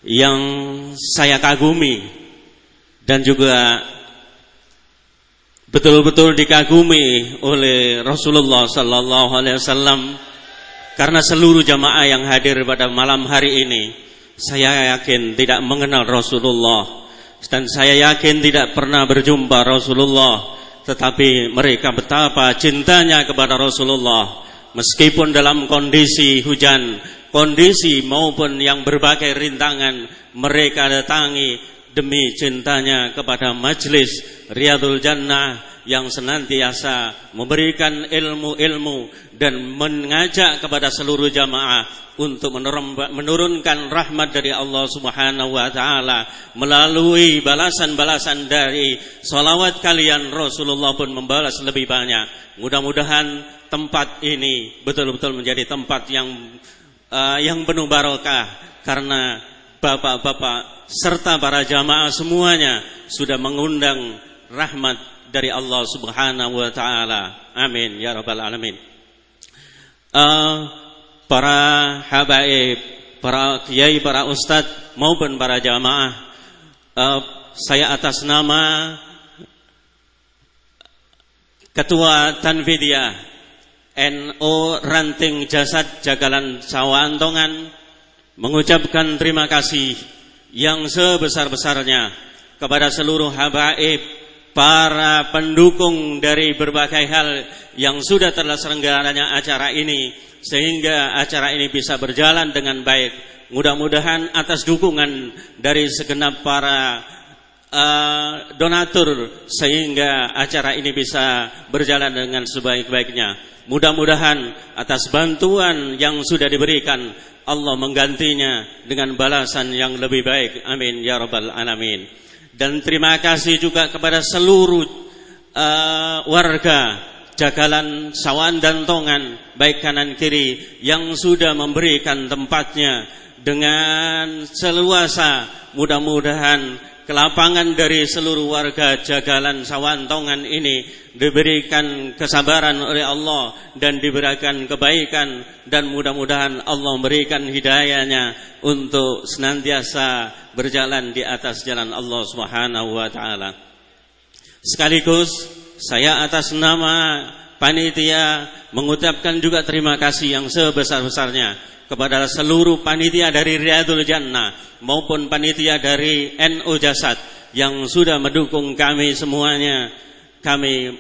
yang saya kagumi dan juga betul-betul dikagumi oleh Rasulullah sallallahu alaihi wasallam. Karena seluruh jamaah yang hadir pada malam hari ini saya yakin tidak mengenal Rasulullah dan saya yakin tidak pernah berjumpa Rasulullah tetapi mereka betapa cintanya kepada Rasulullah. Meskipun dalam kondisi hujan kondisi maupun yang berbagai rintangan mereka datangi demi cintanya kepada majlis Riyadul Jannah yang senantiasa memberikan ilmu-ilmu dan mengajak kepada seluruh jamaah untuk menurunkan rahmat dari Allah Subhanahu wa taala melalui balasan-balasan dari salawat kalian Rasulullah pun membalas lebih banyak. Mudah-mudahan tempat ini betul-betul menjadi tempat yang uh, yang penuh barokah karena bapak-bapak serta para jamaah semuanya sudah mengundang rahmat dari Allah Subhanahu wa taala. Amin ya rabbal alamin. Uh, para habaib, para kiai, para ustadz maupun para jamaah, uh, saya atas nama Ketua Tanfidia NO Ranting Jasad Jagalan Sawantongan mengucapkan terima kasih yang sebesar-besarnya kepada seluruh habaib, para pendukung dari berbagai hal yang sudah terselenggaranya acara ini sehingga acara ini bisa berjalan dengan baik. Mudah-mudahan atas dukungan dari segenap para uh, donatur sehingga acara ini bisa berjalan dengan sebaik-baiknya. Mudah-mudahan atas bantuan yang sudah diberikan Allah menggantinya dengan balasan yang lebih baik. Amin ya rabbal alamin. Dan terima kasih juga kepada seluruh uh, warga Jagalan, Sawan dan Tongan baik kanan kiri yang sudah memberikan tempatnya dengan seluasa mudah-mudahan kelapangan dari seluruh warga Jagalan Sawan Tongan ini diberikan kesabaran oleh Allah dan diberikan kebaikan dan mudah-mudahan Allah memberikan hidayahnya untuk senantiasa berjalan di atas jalan Allah Subhanahu wa taala. Sekaligus saya atas nama panitia mengucapkan juga terima kasih yang sebesar-besarnya kepada seluruh panitia dari Riyadul Jannah maupun panitia dari NU Jasad yang sudah mendukung kami semuanya. Kami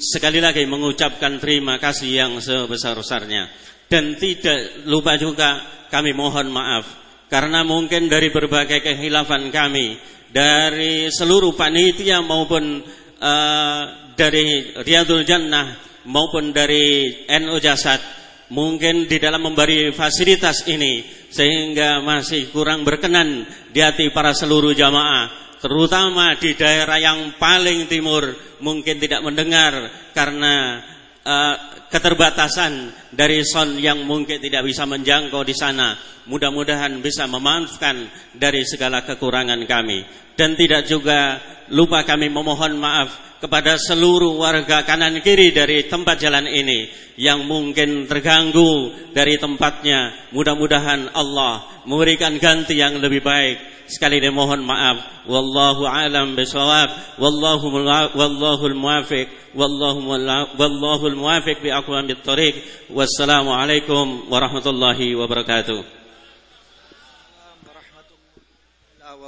sekali lagi mengucapkan terima kasih yang sebesar-besarnya dan tidak lupa juga kami mohon maaf karena mungkin dari berbagai kehilafan kami dari seluruh panitia maupun uh, dari Riyadul Jannah maupun dari NU Jasad mungkin di dalam memberi fasilitas ini sehingga masih kurang berkenan di hati para seluruh jamaah terutama di daerah yang paling timur mungkin tidak mendengar karena uh, keterbatasan dari son yang mungkin tidak bisa menjangkau di sana. Mudah-mudahan bisa memaafkan dari segala kekurangan kami dan tidak juga lupa kami memohon maaf kepada seluruh warga kanan kiri dari tempat jalan ini yang mungkin terganggu dari tempatnya. Mudah-mudahan Allah memberikan ganti yang lebih baik. Sekali lagi mohon maaf. Wallahu alam bisawab. Wallahu wallahu muwafiq. Wallahu wallahu muwafiq bi aqwamit thariq. Wassalamualaikum warahmatullahi wabarakatuh.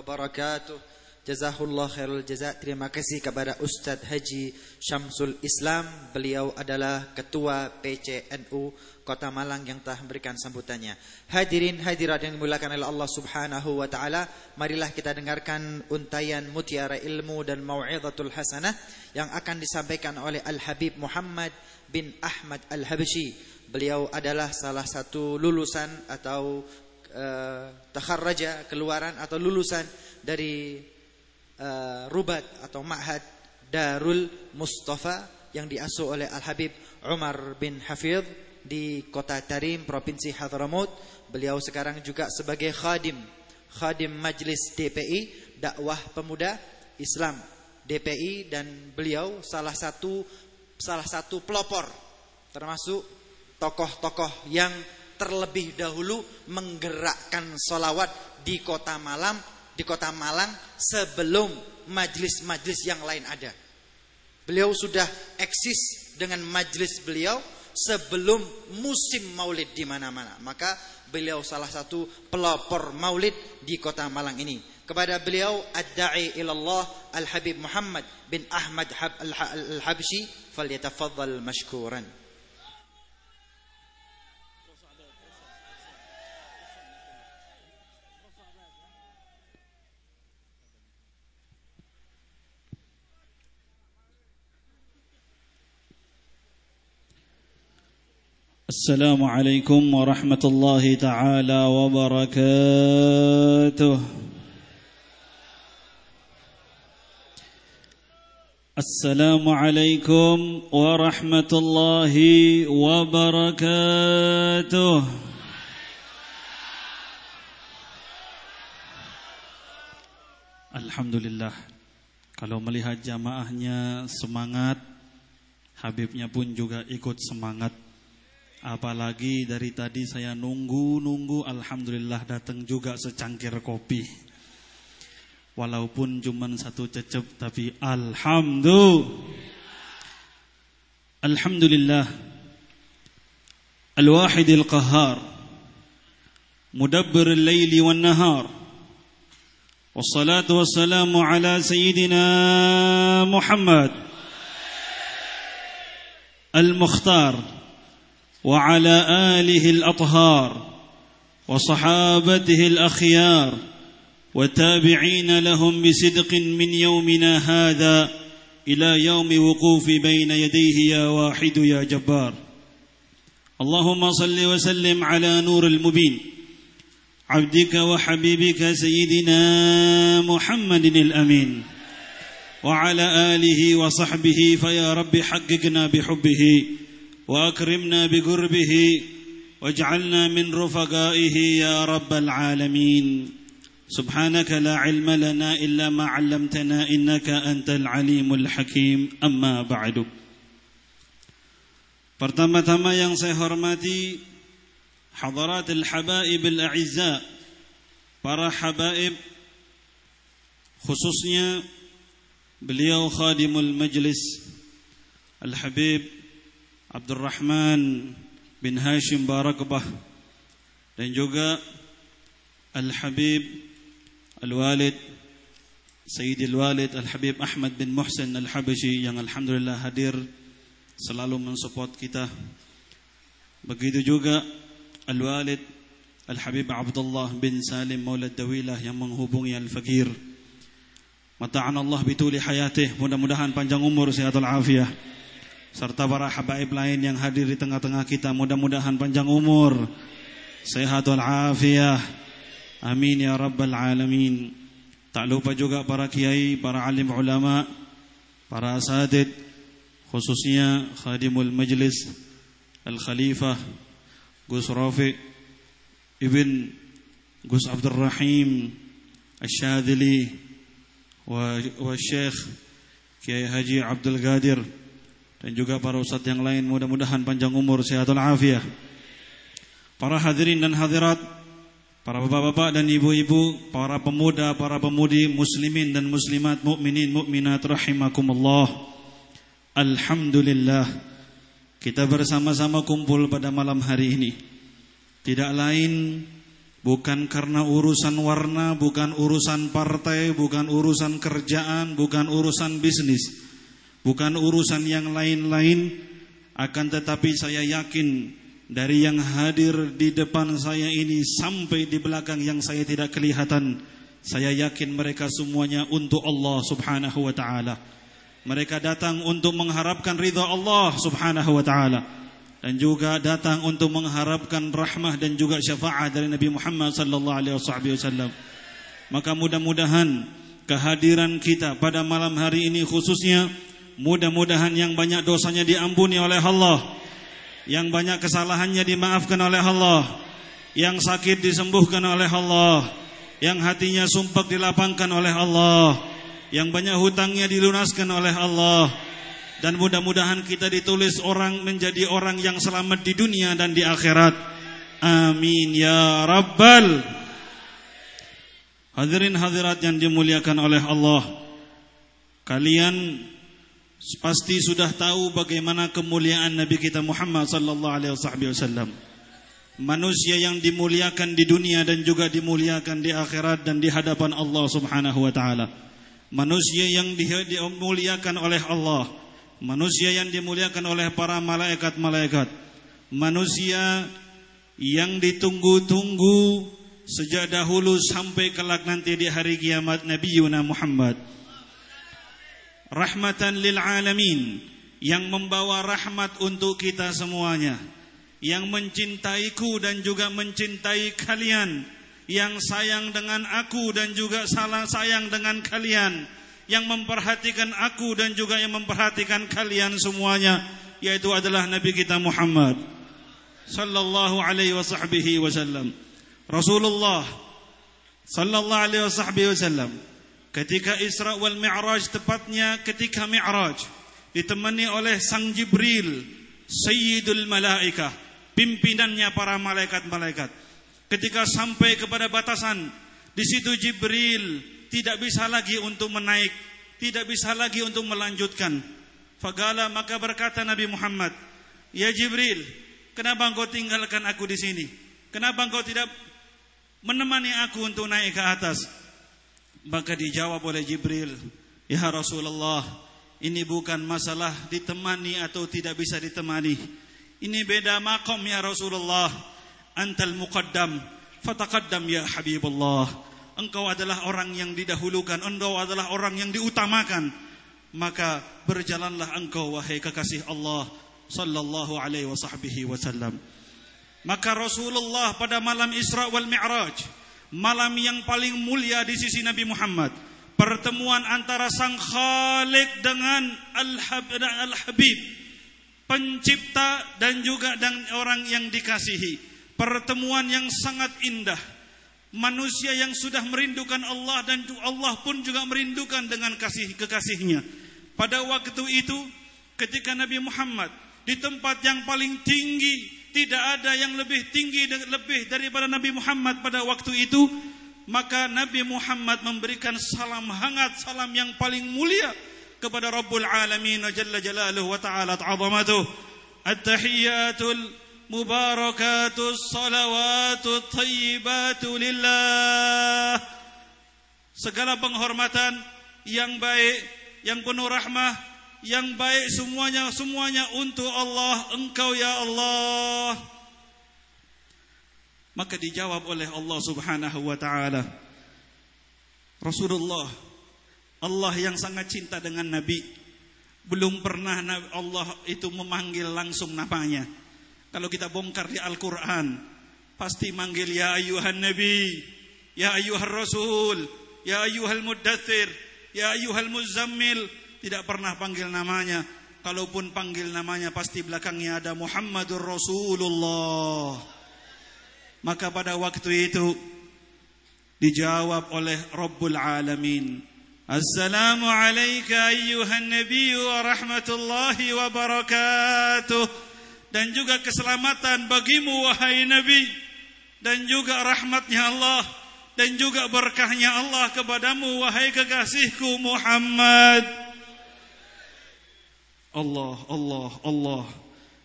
wabarakatuh. Jazahullah khairul jaza. Terima kasih kepada Ustadz Haji Syamsul Islam. Beliau adalah Ketua PCNU Kota Malang yang telah memberikan sambutannya. Hadirin hadirat yang dimuliakan oleh Allah Subhanahu wa taala, marilah kita dengarkan untayan mutiara ilmu dan mau'izatul hasanah yang akan disampaikan oleh Al Habib Muhammad bin Ahmad Al Habsyi. Beliau adalah salah satu lulusan atau uh, takharraja keluaran atau lulusan dari uh, Rubat atau Ma'had Darul Mustafa yang diasuh oleh Al Habib Umar bin Hafidh di kota Tarim, Provinsi Hadramaut. Beliau sekarang juga sebagai khadim, khadim Majlis DPI, dakwah pemuda Islam DPI dan beliau salah satu salah satu pelopor termasuk tokoh-tokoh yang terlebih dahulu menggerakkan solawat di kota Malang di kota Malang sebelum majlis-majlis yang lain ada. Beliau sudah eksis dengan majlis beliau sebelum musim maulid di mana-mana. Maka beliau salah satu pelopor maulid di kota Malang ini. Kepada beliau ad-da'i ilallah Al-Habib Muhammad bin Ahmad Al-Habsyi falyatafaddal mashkuran. السلام عليكم ورحمة الله تعالى وبركاته السلام عليكم ورحمة الله وبركاته Alhamdulillah Kalau melihat jamaahnya semangat Habibnya pun juga ikut semangat Apalagi dari tadi saya nunggu-nunggu Alhamdulillah datang juga secangkir kopi. Walaupun cuma satu cecep Tapi Alhamdulillah. Alhamdulillah. Al-Wahidil Qahar Mudabbir al-Layli wal-Nahar Wassalatu wassalamu ala Sayyidina Muhammad. Al-Mukhtar وعلى آله الأطهار وصحابته الأخيار وتابعين لهم بصدق من يومنا هذا إلى يوم وقوف بين يديه يا واحد يا جبار. اللهم صل وسلم على نور المبين. عبدك وحبيبك سيدنا محمد الأمين. وعلى آله وصحبه فيا رب حققنا بحبه. واكرمنا بقربه واجعلنا من رفقائه يا رب العالمين سبحانك لا علم لنا الا ما علمتنا انك انت العليم الحكيم اما بعد Pertama-tama yang saya hormati Hadarat al-habaib al-a'izza Para habaib Khususnya Beliau khadimul majlis Al-Habib Abdul Rahman bin Hashim Barakbah dan juga Al-Habib Al-Walid Sayyidil Walid Al-Habib Ahmad bin Muhsin Al-Habashi yang Alhamdulillah hadir selalu mensupport kita. Begitu juga Al-Walid Al-Habib Abdullah bin Salim Maulad Dawilah yang menghubungi Al-Fakir. Mata'an Allah bituli hayatih. Mudah-mudahan panjang umur sehat al afiyah serta para habaib lain yang hadir di tengah-tengah kita. Mudah-mudahan panjang umur. Sehat wal afiyah amin ya rabbal alamin. Tak lupa juga para kiai para alim ulama para asatid khususnya khadimul majlis al khalifah Gus Rafi ibn Gus Abdul Rahim Al-Syadili wa, wa Syekh Kiai Haji Abdul Qadir dan juga para ustadz yang lain mudah-mudahan panjang umur sehatul afiah para hadirin dan hadirat para bapak-bapak dan ibu-ibu para pemuda para pemudi muslimin dan muslimat mukminin mukminat rahimakumullah. Alhamdulillah kita bersama-sama kumpul pada malam hari ini. Tidak lain bukan karena urusan warna bukan urusan partai bukan urusan kerjaan bukan urusan bisnis bukan urusan yang lain-lain. Akan tetapi saya yakin dari yang hadir di depan saya ini sampai di belakang yang saya tidak kelihatan saya yakin mereka semuanya untuk Allah Subhanahu wa taala. Mereka datang untuk mengharapkan ridha Allah Subhanahu wa taala dan juga datang untuk mengharapkan rahmah dan juga syafaat dari Nabi Muhammad sallallahu alaihi wasallam. Maka mudah-mudahan kehadiran kita pada malam hari ini khususnya Mudah-mudahan yang banyak dosanya diampuni oleh Allah. Yang banyak kesalahannya dimaafkan oleh Allah. Yang sakit disembuhkan oleh Allah. Yang hatinya sumpah dilapangkan oleh Allah. Yang banyak hutangnya dilunaskan oleh Allah. Dan mudah-mudahan kita ditulis orang menjadi orang yang selamat di dunia dan di akhirat. Amin ya Rabbal. Hadirin hadirat yang dimuliakan oleh Allah. Kalian pasti sudah tahu bagaimana kemuliaan Nabi kita Muhammad sallallahu alaihi wasallam. Manusia yang dimuliakan di dunia dan juga dimuliakan di akhirat dan di hadapan Allah Subhanahu wa taala. Manusia yang dimuliakan oleh Allah, manusia yang dimuliakan oleh para malaikat-malaikat. Manusia yang ditunggu-tunggu sejak dahulu sampai kelak nanti di hari kiamat Nabi Yuna Muhammad rahmatan lil alamin. Yang membawa rahmat untuk kita semuanya. Yang mencintaiku dan juga mencintai kalian. Yang sayang dengan aku dan juga salah sayang dengan kalian. Yang memperhatikan aku dan juga yang memperhatikan kalian semuanya yaitu adalah nabi kita Muhammad sallallahu alaihi wasallam Rasulullah sallallahu alaihi wasallam Ketika Isra wal Mi'raj tepatnya ketika Mi'raj ditemani oleh Sang Jibril, Sayyidul Malaikah, pimpinannya para malaikat-malaikat. Ketika sampai kepada batasan, di situ Jibril tidak bisa lagi untuk menaik, tidak bisa lagi untuk melanjutkan. Fagala maka berkata Nabi Muhammad, "Ya Jibril, kenapa engkau tinggalkan aku di sini? Kenapa engkau tidak menemani aku untuk naik ke atas?" Maka dijawab oleh Jibril, "Ya Rasulullah, ini bukan masalah ditemani atau tidak bisa ditemani. Ini beda makom ya Rasulullah. Antal muqaddam, fataqaddam ya Habibullah. Engkau adalah orang yang didahulukan, engkau adalah orang yang diutamakan. Maka berjalanlah engkau wahai kekasih Allah sallallahu alaihi wasallam." Maka Rasulullah pada malam Isra wal Mi'raj malam yang paling mulia di sisi Nabi Muhammad. Pertemuan antara Sang Khalik dengan Al-Habib, pencipta dan juga orang yang dikasihi. Pertemuan yang sangat indah. Manusia yang sudah merindukan Allah dan Allah pun juga merindukan dengan kasih kekasihnya. Pada waktu itu ketika Nabi Muhammad di tempat yang paling tinggi tidak ada yang lebih tinggi lebih daripada Nabi Muhammad pada waktu itu maka Nabi Muhammad memberikan salam hangat salam yang paling mulia kepada Rabbul Alamin jalla jalaluhu wa ta'ala ta'zamatuh at-tahiyatul mubarakatus salawatut tayyibatu lillah. Segala penghormatan yang baik yang penuh rahmah yang baik semuanya semuanya untuk Allah engkau ya Allah maka dijawab oleh Allah Subhanahu wa taala Rasulullah Allah yang sangat cinta dengan nabi belum pernah na- Allah itu memanggil langsung namanya. Kalau kita bongkar di Al-Quran, pasti manggil ya ayuhan nabi, ya ayuhan rasul, ya ayuhal muddathir, ya ayuhal muzammil. Tidak pernah panggil namanya. Kalaupun panggil namanya pasti belakangnya ada Muhammadur Rasulullah. Maka pada waktu itu dijawab oleh Rabbul Alamin. Assalamu alayka ayyuhan nabiy wa rahmatullahi wa barakatuh. Dan juga keselamatan bagimu wahai Nabi. Dan juga rahmatnya Allah. Dan juga berkahnya Allah kepadamu wahai kekasihku Muhammad. Allah, Allah, Allah.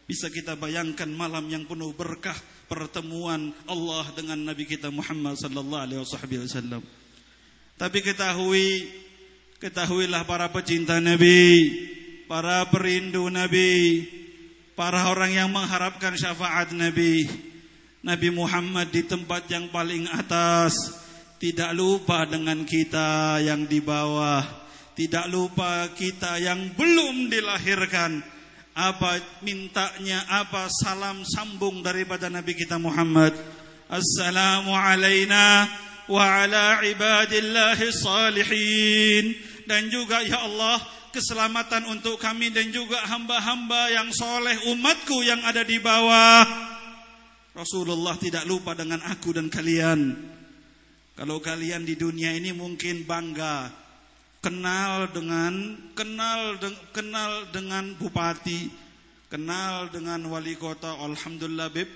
Bisa kita bayangkan malam yang penuh berkah pertemuan Allah dengan Nabi kita Muhammad sallallahu alaihi wasallam. Tapi ketahui ketahuilah para pecinta Nabi, para perindu Nabi, para orang yang mengharapkan syafaat Nabi. Nabi Muhammad di tempat yang paling atas, tidak lupa dengan kita yang di bawah, tidak lupa kita yang belum dilahirkan. Apa mintanya apa salam sambung daripada Nabi kita Muhammad. Assalamu alaina wa ala ibadillahi salihin. Dan juga ya Allah keselamatan untuk kami dan juga hamba-hamba yang soleh umatku yang ada di bawah. Rasulullah tidak lupa dengan aku dan kalian. Kalau kalian di dunia ini mungkin bangga kenal dengan kenal de, kenal dengan bupati, kenal dengan wali kota. Alhamdulillah beb,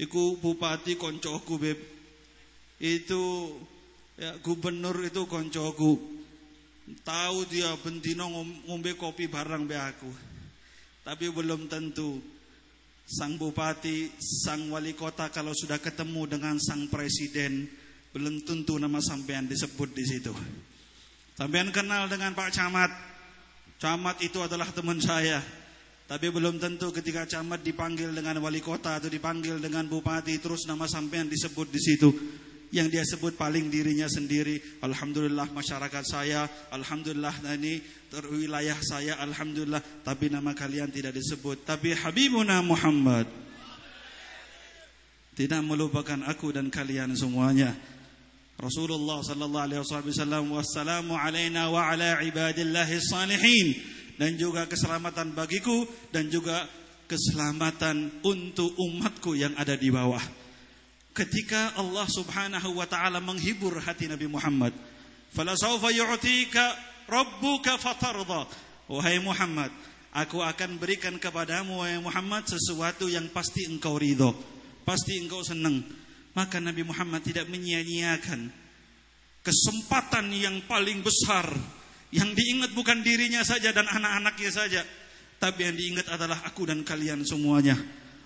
iku bupati koncoku beb. Itu ya gubernur itu koncoku. Tahu dia bentino ngombe kopi bareng be aku. Tapi belum tentu sang bupati, sang wali kota kalau sudah ketemu dengan sang presiden, belum tentu nama sampean disebut di situ. Sampean kenal dengan Pak Camat. Camat itu adalah teman saya. Tapi belum tentu ketika camat dipanggil dengan wali kota atau dipanggil dengan bupati terus nama sampean disebut di situ. Yang dia sebut paling dirinya sendiri. Alhamdulillah masyarakat saya, alhamdulillah ini wilayah saya, alhamdulillah. Tapi nama kalian tidak disebut. Tapi Habibuna Muhammad tidak melupakan aku dan kalian semuanya. Rasulullah sallallahu alaihi wasallam wassalamu alaina wa ala ibadillahi salihin dan juga keselamatan bagiku dan juga keselamatan untuk umatku yang ada di bawah. Ketika Allah Subhanahu wa taala menghibur hati Nabi Muhammad, "Fala sawfa yu'tika rabbuka fatarda." Wahai Muhammad, aku akan berikan kepadamu wahai Muhammad sesuatu yang pasti engkau ridho, pasti engkau senang. Maka Nabi Muhammad tidak menyia-nyiakan kesempatan yang paling besar yang diingat bukan dirinya saja dan anak-anaknya saja, tapi yang diingat adalah aku dan kalian semuanya.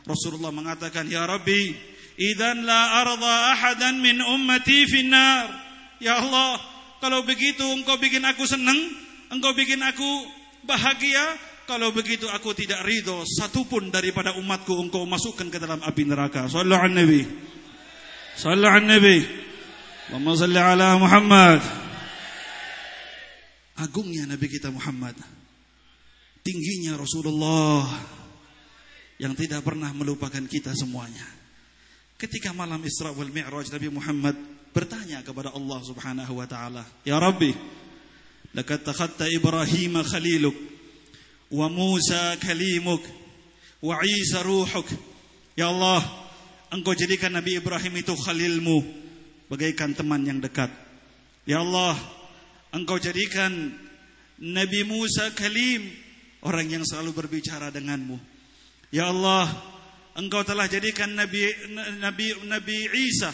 Rasulullah mengatakan, "Ya Rabbi, idan la arda ahadan min ummati finnar." Ya Allah, kalau begitu engkau bikin aku senang, engkau bikin aku bahagia, kalau begitu aku tidak ridho satupun daripada umatku engkau masukkan ke dalam api neraka. Sallallahu alaihi Sallallahu alaihi Nabi. Allahumma salli ala Muhammad. Agungnya Nabi kita Muhammad. Tingginya Rasulullah yang tidak pernah melupakan kita semuanya. Ketika malam Isra wal Mi'raj Nabi Muhammad bertanya kepada Allah Subhanahu wa taala, "Ya Rabbi, laqad takhatta Ibrahim khaliluk wa Musa kalimuk wa Isa ruhuk." Ya Allah, Engkau jadikan Nabi Ibrahim itu khalilmu bagaikan teman yang dekat. Ya Allah, Engkau jadikan Nabi Musa kalim orang yang selalu berbicara denganmu. Ya Allah, Engkau telah jadikan Nabi Nabi Nabi Isa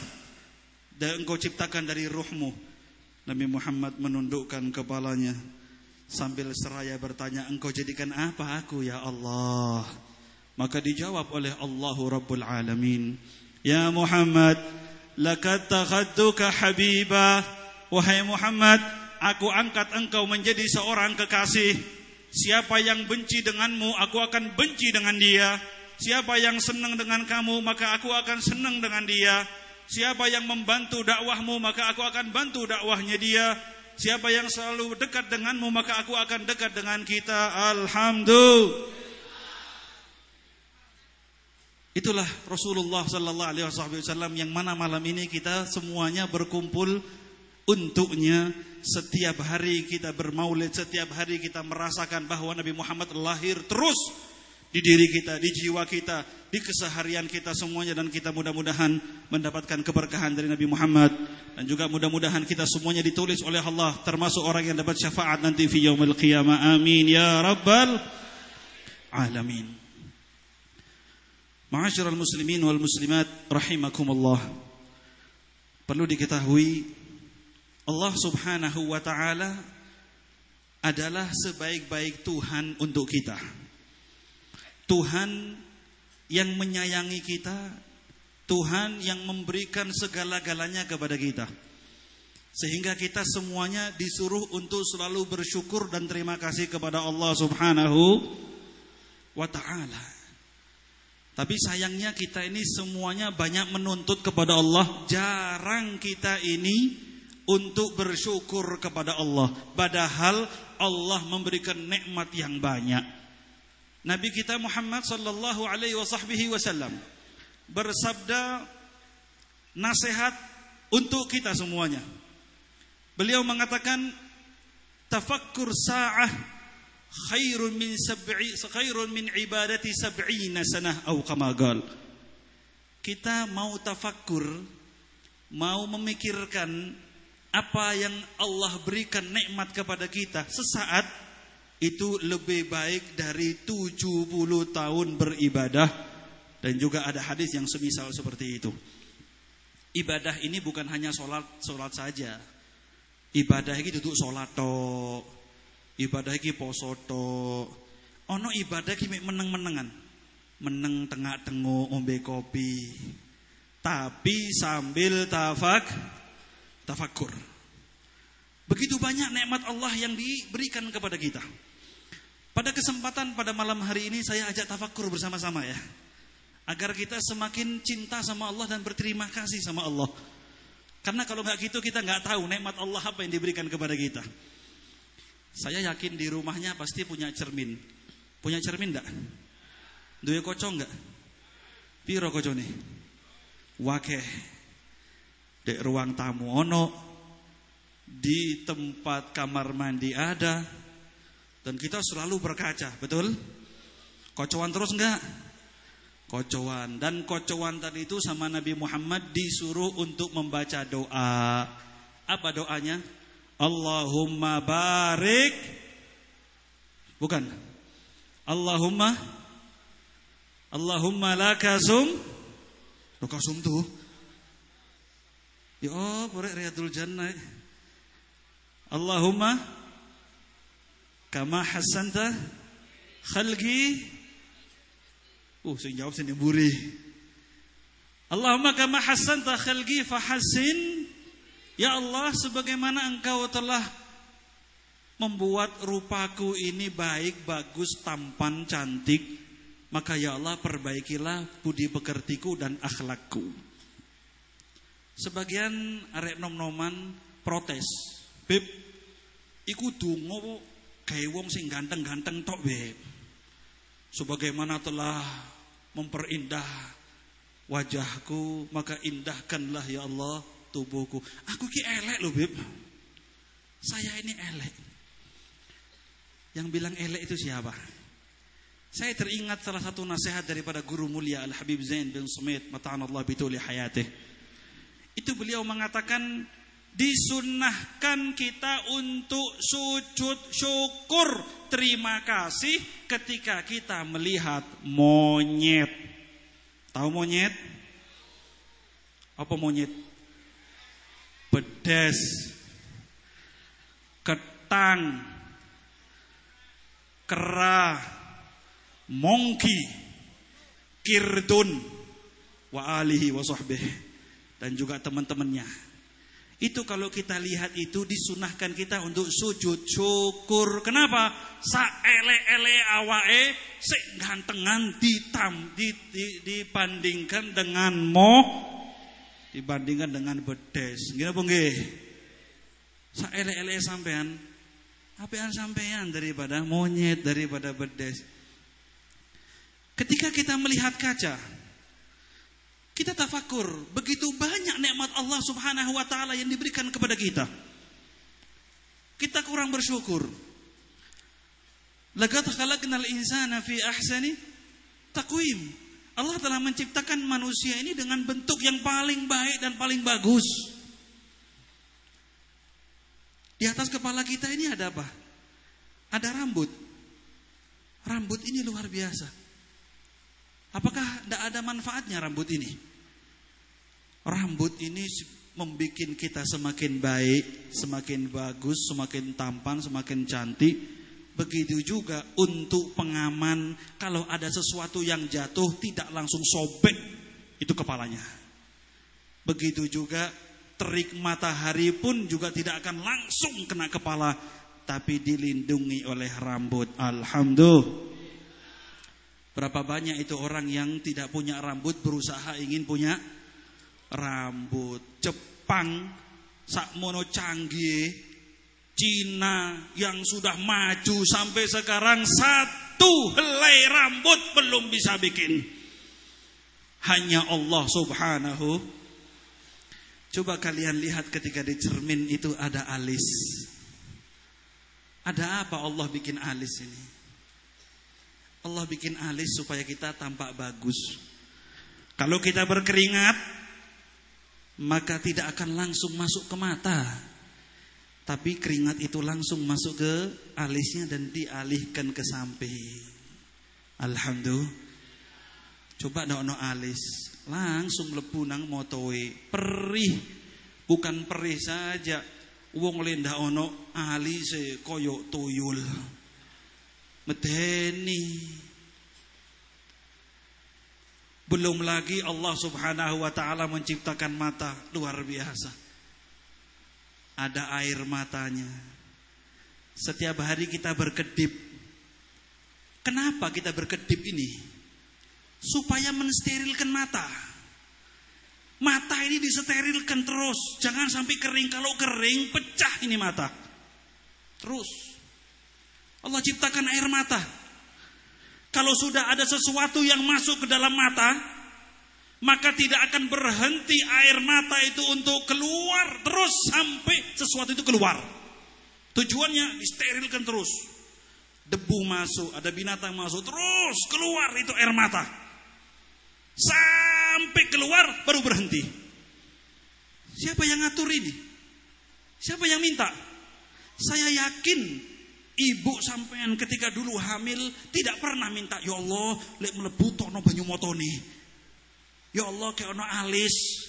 dan Engkau ciptakan dari ruhmu. Nabi Muhammad menundukkan kepalanya sambil seraya bertanya, Engkau jadikan apa aku ya Allah? Maka dijawab oleh Allahu Rabbul Alamin, Ya Muhammad, laqad habiba. Wahai Muhammad, aku angkat engkau menjadi seorang kekasih. Siapa yang benci denganmu, aku akan benci dengan dia. Siapa yang senang dengan kamu, maka aku akan senang dengan dia. Siapa yang membantu dakwahmu, maka aku akan bantu dakwahnya dia. Siapa yang selalu dekat denganmu maka aku akan dekat dengan kita. Alhamdulillah. Itulah Rasulullah sallallahu alaihi wasallam yang mana malam ini kita semuanya berkumpul untuknya setiap hari kita bermaulid, setiap hari kita merasakan bahwa Nabi Muhammad lahir terus di diri kita, di jiwa kita, di keseharian kita semuanya dan kita mudah-mudahan mendapatkan keberkahan dari Nabi Muhammad dan juga mudah-mudahan kita semuanya ditulis oleh Allah termasuk orang yang dapat syafaat nanti fi yaumil qiyamah. Amin ya rabbal alamin. Ma'asyiral muslimin wal muslimat rahimakumullah. Perlu diketahui Allah Subhanahu wa taala adalah sebaik-baik Tuhan untuk kita. Tuhan yang menyayangi kita, Tuhan yang memberikan segala-galanya kepada kita. Sehingga kita semuanya disuruh untuk selalu bersyukur dan terima kasih kepada Allah Subhanahu wa taala. Tapi sayangnya kita ini semuanya banyak menuntut kepada Allah. Jarang kita ini untuk bersyukur kepada Allah. Padahal Allah memberikan nikmat yang banyak. Nabi kita Muhammad sallallahu alaihi wasallam bersabda nasihat untuk kita semuanya. Beliau mengatakan tafakkur sa'ah khairun min sab'i khairun min ibadati sab'ina sanah au kama Kita mau tafakkur, mau memikirkan apa yang Allah berikan nikmat kepada kita sesaat itu lebih baik dari 70 tahun beribadah dan juga ada hadis yang semisal seperti itu. Ibadah ini bukan hanya sholat sholat saja. Ibadah ini duduk sholat toh Ibadah iki poso tok. Ana ibadah iki meneng-menengan. Meneng tengah-tengok ombe kopi. Tapi sambil tafak tafakur. Begitu banyak nikmat Allah yang diberikan kepada kita. Pada kesempatan pada malam hari ini saya ajak tafakur bersama-sama ya. Agar kita semakin cinta sama Allah dan berterima kasih sama Allah. Karena kalau nggak gitu kita nggak tahu nikmat Allah apa yang diberikan kepada kita. Saya yakin di rumahnya pasti punya cermin. Punya cermin enggak? Duwe kaca enggak? Piro kocone? Wake. Dek ruang tamu ono. Di tempat kamar mandi ada. Dan kita selalu berkaca, betul? Kocowan terus enggak? Kocowan dan kocowan tadi itu sama Nabi Muhammad disuruh untuk membaca doa. Apa doanya? Allahumma barik. Bukan. Allahumma. Allahumma lakasum Lakasum tuh? Ya oh, porek riyadul jannah Allahumma. Kama hasanta Khalgi. Uh, saya jawab buri Allahumma kama hasanta khalgi fahasin Ya Allah, sebagaimana Engkau telah membuat rupaku ini baik, bagus, tampan, cantik, maka ya Allah perbaikilah budi pekertiku dan akhlakku. Sebagian arek nom-noman protes. Beb, iku gawe wong sing ganteng-ganteng tok, Beb. Sebagaimana telah memperindah wajahku, maka indahkanlah ya Allah tubuhku. Aku ki elek loh, Beb. Saya ini elek. Yang bilang elek itu siapa? Saya teringat salah satu nasihat daripada guru mulia Al-Habib Zain bin Sumit mata'anallah bituli hayatih. Itu beliau mengatakan disunahkan kita untuk sujud syukur terima kasih ketika kita melihat monyet. Tahu monyet? Apa monyet? Bedes, ketang, kera, mongki, kirdun, wa alihi wa dan juga teman-temannya. Itu kalau kita lihat itu disunahkan kita untuk sujud syukur. Kenapa? Sa ele-ele awae sing gantengan ditam di, di, dibandingkan dengan mo dibandingkan dengan bedes. Gini apa nggih? Saele-ele sampean, apean sampean daripada monyet, daripada bedes. Ketika kita melihat kaca, kita tafakur, begitu banyak nikmat Allah Subhanahu wa taala yang diberikan kepada kita. Kita kurang bersyukur. Laqad khalaqnal insana fi ahsani taqwim. Allah telah menciptakan manusia ini dengan bentuk yang paling baik dan paling bagus. Di atas kepala kita ini ada apa? Ada rambut. Rambut ini luar biasa. Apakah tidak ada manfaatnya rambut ini? Rambut ini membuat kita semakin baik, semakin bagus, semakin tampan, semakin cantik. Begitu juga untuk pengaman kalau ada sesuatu yang jatuh tidak langsung sobek itu kepalanya. Begitu juga terik matahari pun juga tidak akan langsung kena kepala tapi dilindungi oleh rambut. Alhamdulillah. Berapa banyak itu orang yang tidak punya rambut berusaha ingin punya rambut. Jepang sakmono canggih Cina yang sudah maju sampai sekarang satu helai rambut belum bisa bikin. Hanya Allah subhanahu. Coba kalian lihat ketika di cermin itu ada alis. Ada apa Allah bikin alis ini? Allah bikin alis supaya kita tampak bagus. Kalau kita berkeringat, maka tidak akan langsung masuk ke mata. Tapi keringat itu langsung masuk ke alisnya dan dialihkan ke samping. Alhamdulillah. Coba dok no alis, langsung lebu nang. Perih, bukan perih saja. Wong lenda ono alise koyok tuyul. Medeni. Belum lagi Allah Subhanahu wa taala menciptakan mata luar biasa. Ada air matanya. Setiap hari kita berkedip. Kenapa kita berkedip ini? Supaya mensterilkan mata. Mata ini disterilkan terus, jangan sampai kering. Kalau kering pecah ini mata. Terus Allah ciptakan air mata. Kalau sudah ada sesuatu yang masuk ke dalam mata, maka tidak akan berhenti air mata itu untuk keluar terus sampai sesuatu itu keluar. Tujuannya disterilkan terus. Debu masuk, ada binatang masuk, terus keluar itu air mata. Sampai keluar baru berhenti. Siapa yang ngatur ini? Siapa yang minta? Saya yakin Ibu sampean ketika dulu hamil tidak pernah minta, ya Allah, lek melebu tono banyu motone. Ya Allah, kayak ono alis.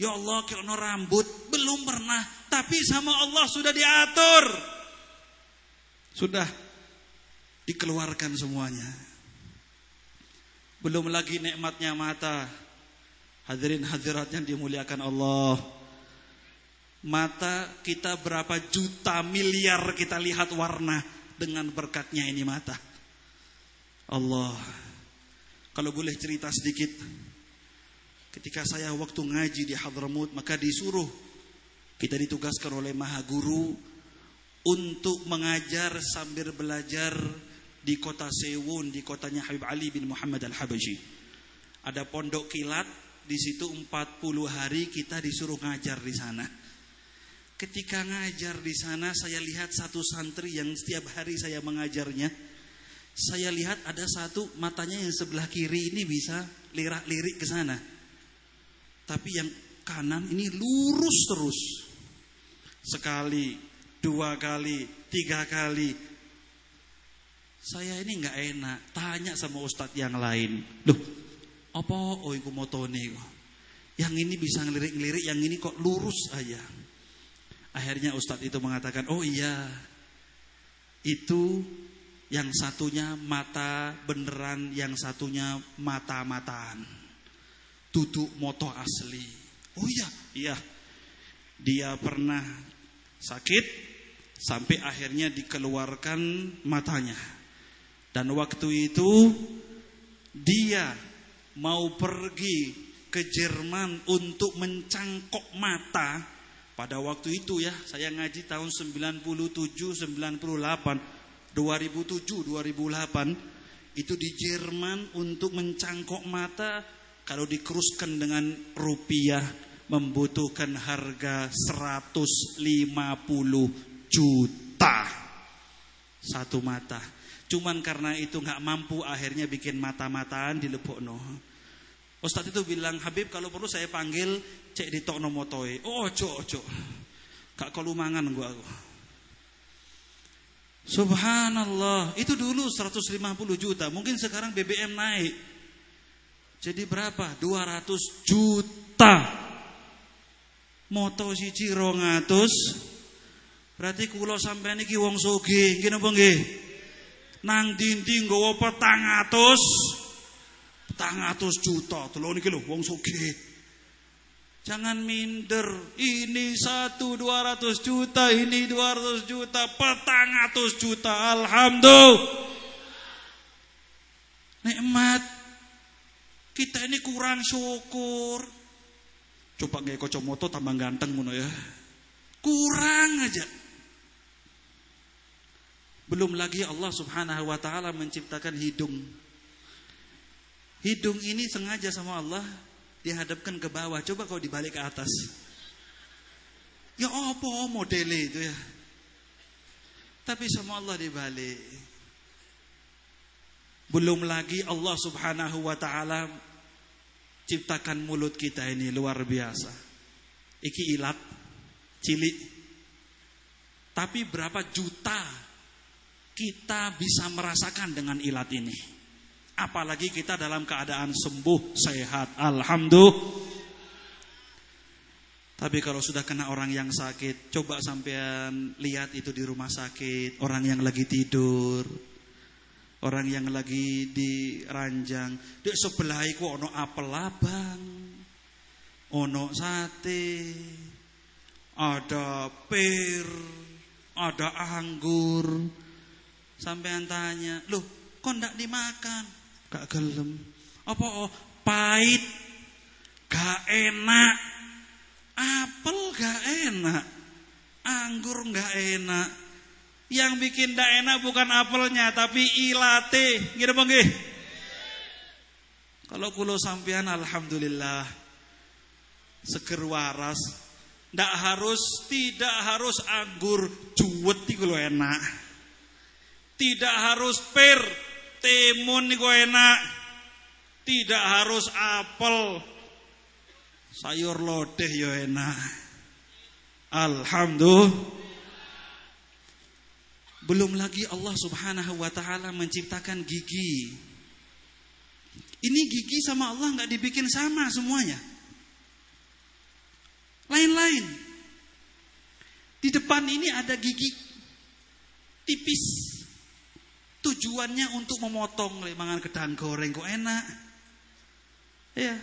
Ya Allah, kayak ono rambut. Belum pernah, tapi sama Allah sudah diatur. Sudah dikeluarkan semuanya. Belum lagi nikmatnya mata. Hadirin hadirat yang dimuliakan Allah. Mata kita berapa juta miliar kita lihat warna dengan berkatnya ini mata. Allah. Kalau boleh cerita sedikit. Ketika saya waktu ngaji di Hadramut maka disuruh kita ditugaskan oleh Maha Guru untuk mengajar sambil belajar di kota Sewun di kotanya Habib Ali bin Muhammad Al-Habashi. Ada pondok kilat di situ 40 hari kita disuruh ngajar di sana. Ketika ngajar di sana, saya lihat satu santri yang setiap hari saya mengajarnya. Saya lihat ada satu matanya yang sebelah kiri ini bisa lirak-lirik ke sana. Tapi yang kanan ini lurus terus. Sekali, dua kali, tiga kali. Saya ini nggak enak. Tanya sama ustadz yang lain. Loh, apa oh iku motone Yang ini bisa ngelirik-ngelirik, yang ini kok lurus aja. Akhirnya Ustadz itu mengatakan, oh iya, itu yang satunya mata beneran, yang satunya mata-mataan. Duduk moto asli. Oh iya, iya. Dia pernah sakit sampai akhirnya dikeluarkan matanya. Dan waktu itu dia mau pergi ke Jerman untuk mencangkok mata Pada waktu itu ya, saya ngaji tahun 97, 98, 2007, 2008 itu di Jerman untuk mencangkok mata kalau dikeruskan dengan rupiah membutuhkan harga 150 juta satu mata. Cuman karena itu nggak mampu akhirnya bikin mata-mataan di Lepokno. Ustadz itu bilang, Habib kalau perlu saya panggil cek di tokno motoe. Oh, ojo, ojo. Kak kalau mangan gua aku. Subhanallah, itu dulu 150 juta. Mungkin sekarang BBM naik. Jadi berapa? 200 juta. Moto siji 200. Berarti kula sampean iki wong sugih, nggih napa nggih? Nang dinding nggawa 400 400 juta. Delok niki lho wong sugih. Jangan minder. Ini satu dua ratus juta, ini dua ratus juta, petang ratus juta. Alhamdulillah. Nikmat. Kita ini kurang syukur. Coba nggak kocomoto tambah ganteng ngono ya. Kurang aja. Belum lagi Allah Subhanahu wa taala menciptakan hidung. Hidung ini sengaja sama Allah dihadapkan ke bawah. Coba kau dibalik ke atas. Ya apa modelnya itu ya. Tapi sama Allah dibalik. Belum lagi Allah subhanahu wa ta'ala ciptakan mulut kita ini luar biasa. Iki ilat, cilik. Tapi berapa juta kita bisa merasakan dengan ilat ini. Apalagi kita dalam keadaan sembuh, sehat. Alhamdulillah. Tapi kalau sudah kena orang yang sakit, coba sampean lihat itu di rumah sakit, orang yang lagi tidur, orang yang lagi di ranjang, di sebelah itu ono apel abang, ono sate, ada pir, ada anggur. Sampean tanya, loh kok ndak dimakan? gak gelem. Apa oh, pahit, gak enak. Apel gak enak. Anggur gak enak. Yang bikin gak enak bukan apelnya tapi ilate. Gitu bang Kalau kulo sampean alhamdulillah seger waras. Ndak harus tidak harus anggur cuwet iku enak. Tidak harus per timun niku enak. Tidak harus apel. Sayur lodeh ya enak. Alhamdulillah. Belum lagi Allah Subhanahu wa taala menciptakan gigi. Ini gigi sama Allah nggak dibikin sama semuanya. Lain-lain. Di depan ini ada gigi tipis. Tujuannya untuk memotong mangan ketan goreng kok enak. Ya.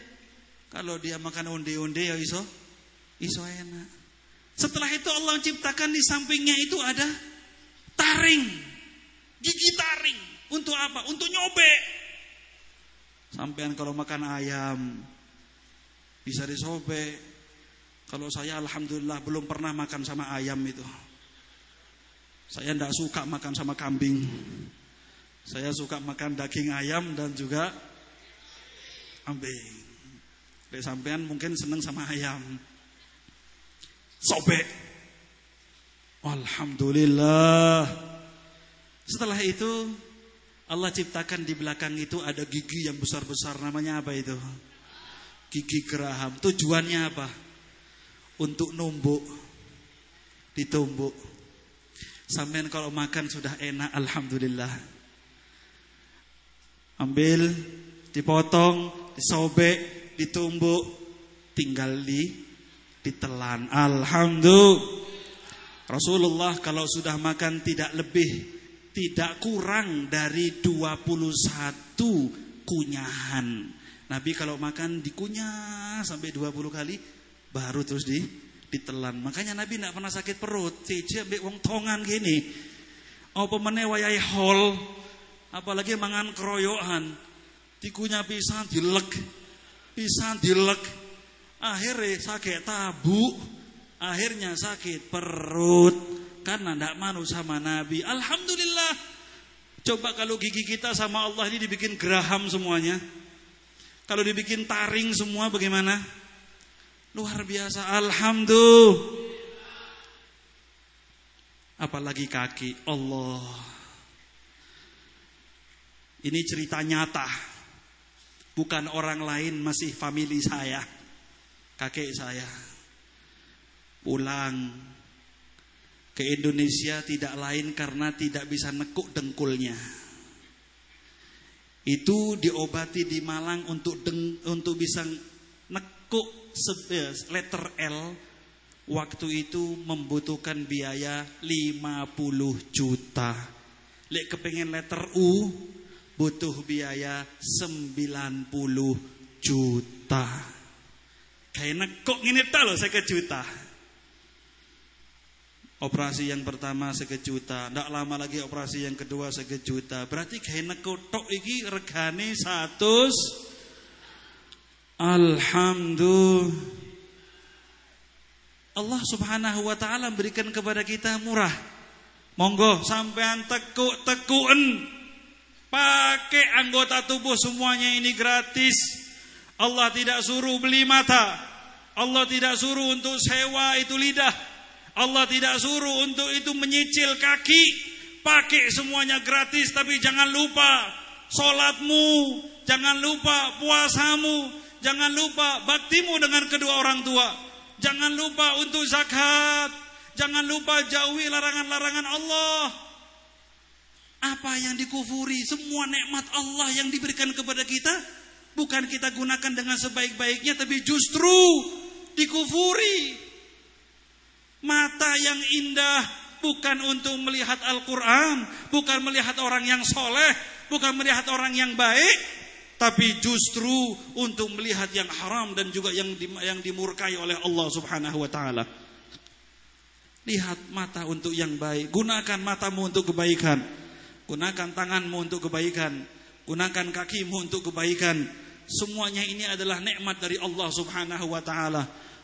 Kalau dia makan onde-onde ya iso iso enak. Setelah itu Allah ciptakan di sampingnya itu ada taring. Gigi taring. Untuk apa? Untuk nyobek. Sampean kalau makan ayam bisa disobek. Kalau saya alhamdulillah belum pernah makan sama ayam itu. Saya tidak suka makan sama kambing. Saya suka makan daging ayam dan juga kambing. Sampean mungkin seneng sama ayam. Sobek. Alhamdulillah. Setelah itu Allah ciptakan di belakang itu ada gigi yang besar-besar namanya apa itu? Gigi geraham. Tujuannya apa? Untuk numbuk. Ditumbuk. Sampean kalau makan sudah enak alhamdulillah ambil, dipotong, disobek, ditumbuk, tinggal di ditelan. Alhamdulillah. Rasulullah kalau sudah makan tidak lebih, tidak kurang dari 21 kunyahan. Nabi kalau makan dikunyah sampai 20 kali baru terus di ditelan. Makanya Nabi tidak pernah sakit perut. Cici ambek wong tongan gini. Apa meneh wayahe hol apalagi mangan keroyokan tikunya pisan dilek pisan dilek akhirnya sakit tabu Akhirnya sakit perut karena tidak manu sama Nabi. Alhamdulillah. Coba kalau gigi kita sama Allah ini dibikin geraham semuanya. Kalau dibikin taring semua bagaimana? Luar biasa. Alhamdulillah. Apalagi kaki. Allah. Ini cerita nyata. Bukan orang lain, masih family saya. Kakek saya. Pulang ke Indonesia tidak lain karena tidak bisa nekuk dengkulnya. Itu diobati di Malang untuk deng, untuk bisa nekuk eh, letter L waktu itu membutuhkan biaya 50 juta. Lek kepengen letter U butuh biaya 90 juta. Kayak nekuk ngene ta loh saya juta. Operasi yang pertama sekejuta, ndak lama lagi operasi yang kedua sekejuta. Berarti kayak nekotok iki regane 100 Alhamdulillah. Allah Subhanahu wa taala berikan kepada kita murah. Monggo sampean tekuk-tekuken pakai anggota tubuh semuanya ini gratis. Allah tidak suruh beli mata. Allah tidak suruh untuk sewa itu lidah. Allah tidak suruh untuk itu menyicil kaki. Pakai semuanya gratis tapi jangan lupa solatmu, jangan lupa puasamu, jangan lupa baktimu dengan kedua orang tua. Jangan lupa untuk zakat, jangan lupa jauhi larangan-larangan Allah. Apa yang dikufuri semua nikmat Allah yang diberikan kepada kita bukan kita gunakan dengan sebaik-baiknya tapi justru dikufuri. Mata yang indah bukan untuk melihat Al-Quran, bukan melihat orang yang soleh, bukan melihat orang yang baik, tapi justru untuk melihat yang haram dan juga yang yang dimurkai oleh Allah Subhanahu wa taala. Lihat mata untuk yang baik, gunakan matamu untuk kebaikan. Gunakan tanganmu untuk kebaikan, gunakan kakimu untuk kebaikan. Semuanya ini adalah nikmat dari Allah Subhanahu wa taala.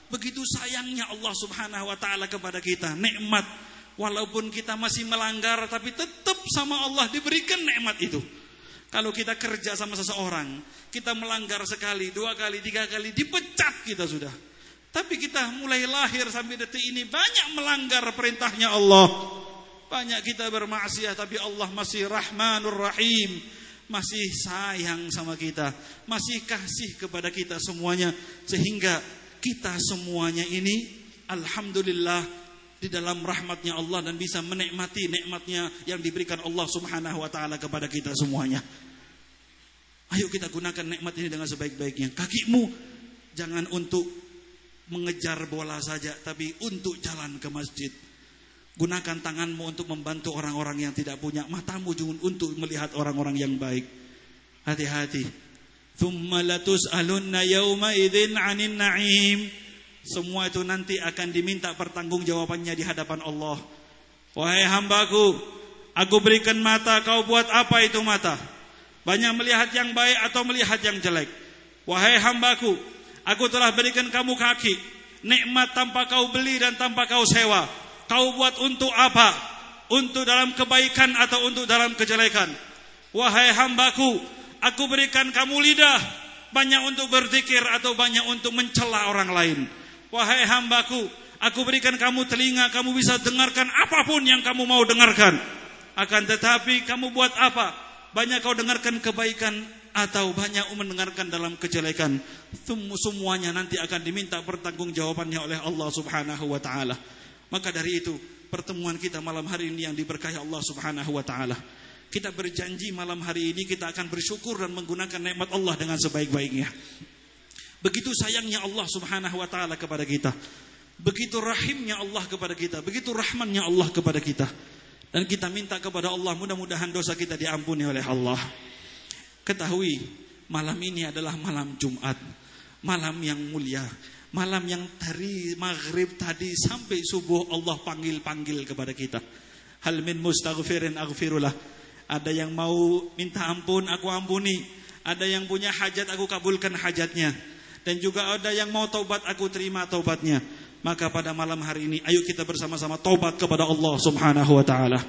Begitu sayangnya Allah Subhanahu wa taala kepada kita, nikmat walaupun kita masih melanggar tapi tetap sama Allah diberikan nikmat itu. Kalau kita kerja sama seseorang, kita melanggar sekali, dua kali, tiga kali, dipecat kita sudah. Tapi kita mulai lahir sampai detik ini banyak melanggar perintahnya Allah. Banyak kita bermaksiat tapi Allah masih Rahmanur Rahim. Masih sayang sama kita. Masih kasih kepada kita semuanya. Sehingga kita semuanya ini Alhamdulillah di dalam rahmatnya Allah dan bisa menikmati nikmatnya yang diberikan Allah subhanahu wa ta'ala kepada kita semuanya. Ayo kita gunakan nikmat ini dengan sebaik-baiknya. Kakimu jangan untuk mengejar bola saja, tapi untuk jalan ke masjid. Gunakan tanganmu untuk membantu orang-orang yang tidak punya. Matamu juga untuk melihat orang-orang yang baik. Hati-hati. Thumma latus'alunna yawma idzin 'anil na'im. Semua itu nanti akan diminta pertanggungjawabannya di hadapan Allah. Wahai hambaku, aku berikan mata, kau buat apa itu mata? Banyak melihat yang baik atau melihat yang jelek? Wahai hambaku, aku telah berikan kamu kaki, nikmat tanpa kau beli dan tanpa kau sewa. Kau buat untuk apa? Untuk dalam kebaikan atau untuk dalam kejelekan? Wahai hambaku, aku berikan kamu lidah, banyak untuk berzikir atau banyak untuk mencela orang lain. Wahai hambaku, aku berikan kamu telinga, kamu bisa dengarkan apa pun yang kamu mau dengarkan. Akan tetapi kamu buat apa? Banyak kau dengarkan kebaikan atau banyak mendengarkan dalam kejelekan. Semuanya nanti akan diminta pertanggungjawabannya oleh Allah Subhanahu wa taala. Maka dari itu, pertemuan kita malam hari ini yang diberkahi Allah Subhanahu wa taala. Kita berjanji malam hari ini kita akan bersyukur dan menggunakan nikmat Allah dengan sebaik-baiknya. Begitu sayangnya Allah Subhanahu wa taala kepada kita. Begitu rahimnya Allah kepada kita, begitu rahmannya Allah kepada kita. Dan kita minta kepada Allah mudah-mudahan dosa kita diampuni oleh Allah. Ketahui, malam ini adalah malam Jumat. Malam yang mulia. Malam yang dari maghrib tadi sampai subuh Allah panggil-panggil kepada kita. Hal min mustaghfirin aghfirullah. Ada yang mau minta ampun, aku ampuni. Ada yang punya hajat, aku kabulkan hajatnya. Dan juga ada yang mau taubat, aku terima taubatnya. Maka pada malam hari ini ayo kita bersama-sama taubat kepada Allah Subhanahu wa taala.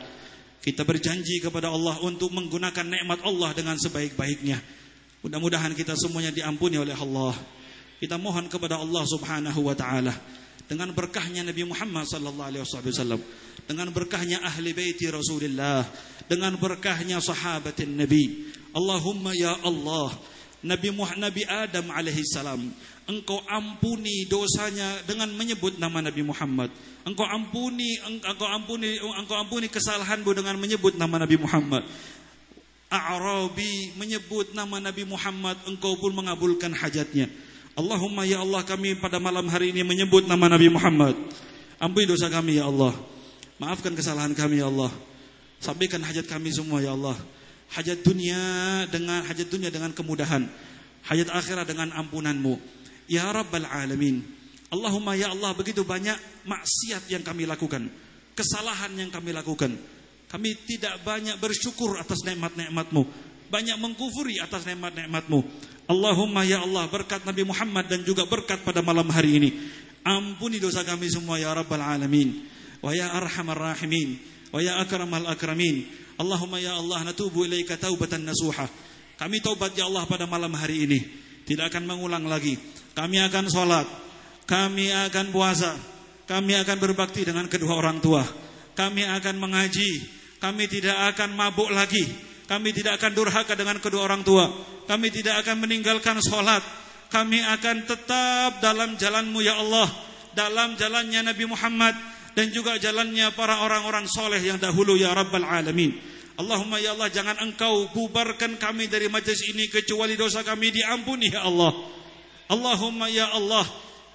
Kita berjanji kepada Allah untuk menggunakan nikmat Allah dengan sebaik-baiknya. Mudah-mudahan kita semuanya diampuni oleh Allah. Kita mohon kepada Allah Subhanahu wa taala dengan berkahnya Nabi Muhammad sallallahu alaihi wasallam, dengan berkahnya ahli baiti Rasulullah, dengan berkahnya sahabatin Nabi. Allahumma ya Allah, Nabi Muhammad Nabi Adam alaihi salam, engkau ampuni dosanya dengan menyebut nama Nabi Muhammad. Engkau ampuni engkau ampuni engkau ampuni kesalahanmu dengan menyebut nama Nabi Muhammad. A'rabi menyebut nama Nabi Muhammad, engkau pun mengabulkan hajatnya. Allahumma ya Allah kami pada malam hari ini menyebut nama Nabi Muhammad. Ampuni dosa kami ya Allah. Maafkan kesalahan kami ya Allah. Sampaikan hajat kami semua ya Allah. Hajat dunia dengan hajat dunia dengan kemudahan. Hajat akhirat dengan ampunanmu. Ya Rabbal Alamin. Allahumma ya Allah begitu banyak maksiat yang kami lakukan. Kesalahan yang kami lakukan. Kami tidak banyak bersyukur atas nikmat-nikmatmu. Banyak mengkufuri atas nikmat-nikmatmu. Allahumma ya Allah berkat Nabi Muhammad dan juga berkat pada malam hari ini. Ampuni dosa kami semua ya Rabbal Alamin. Wa ya Arhamar Rahimin. Wa ya Akramal Akramin. Allahumma ya Allah natubu ilaika taubatan. Kami taubat ya Allah pada malam hari ini. Tidak akan mengulang lagi. Kami akan sholat. Kami akan puasa. Kami akan berbakti dengan kedua orang tua. Kami akan mengaji. Kami tidak akan mabuk lagi. Kami tidak akan durhaka dengan kedua orang tua. Kami tidak akan meninggalkan sholat. Kami akan tetap dalam jalanmu ya Allah. Dalam jalannya Nabi Muhammad. Dan juga jalannya para orang-orang soleh yang dahulu ya Rabbal Alamin. Allahumma ya Allah jangan engkau bubarkan kami dari majlis ini kecuali dosa kami diampuni ya Allah. Allahumma ya Allah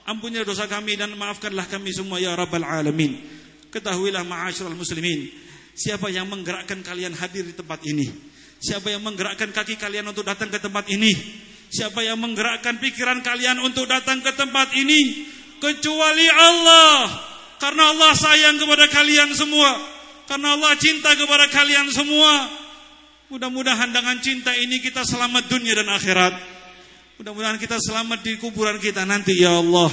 ampuni dosa kami dan maafkanlah kami semua ya Rabbal Alamin. Ketahuilah ma'asyiral muslimin, siapa yang menggerakkan kalian hadir di tempat ini? Siapa yang menggerakkan kaki kalian untuk datang ke tempat ini? Siapa yang menggerakkan pikiran kalian untuk datang ke tempat ini? Kecuali Allah. Karena Allah sayang kepada kalian semua. Karena Allah cinta kepada kalian semua. Mudah-mudahan dengan cinta ini kita selamat dunia dan akhirat. Mudah-mudahan kita selamat di kuburan kita nanti ya Allah.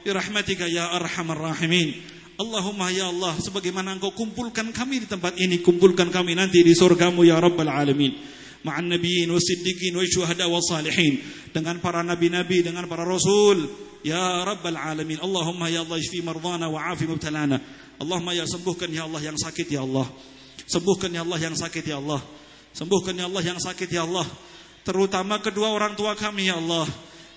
Birahmatika ya arhamar rahimin. Allahumma ya Allah sebagaimana engkau kumpulkan kami di tempat ini kumpulkan kami nanti di surgamu ya rabbal alamin ma'an nabiyyin wasiddiqin wa syuhada wa salihin dengan para nabi-nabi dengan para rasul ya rabbal alamin Allahumma ya Allah ishfi mardana wa afi mubtalana. Allahumma ya sembuhkan ya Allah yang sakit ya Allah. Sembuhkan ya Allah yang sakit ya Allah. Sembuhkan ya Allah yang sakit ya Allah. Terutama kedua orang tua kami ya Allah.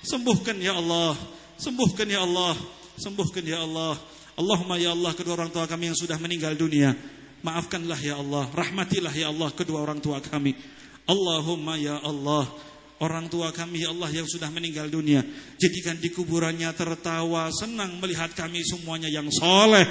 Sembuhkan ya Allah. Sembuhkan ya Allah. Sembuhkan ya Allah. Allahumma ya Allah kedua orang tua kami yang sudah meninggal dunia. Maafkanlah ya Allah. Rahmatilah ya Allah kedua orang tua kami. Allahumma ya Allah orang tua kami ya Allah yang sudah meninggal dunia jadikan di kuburannya tertawa senang melihat kami semuanya yang soleh.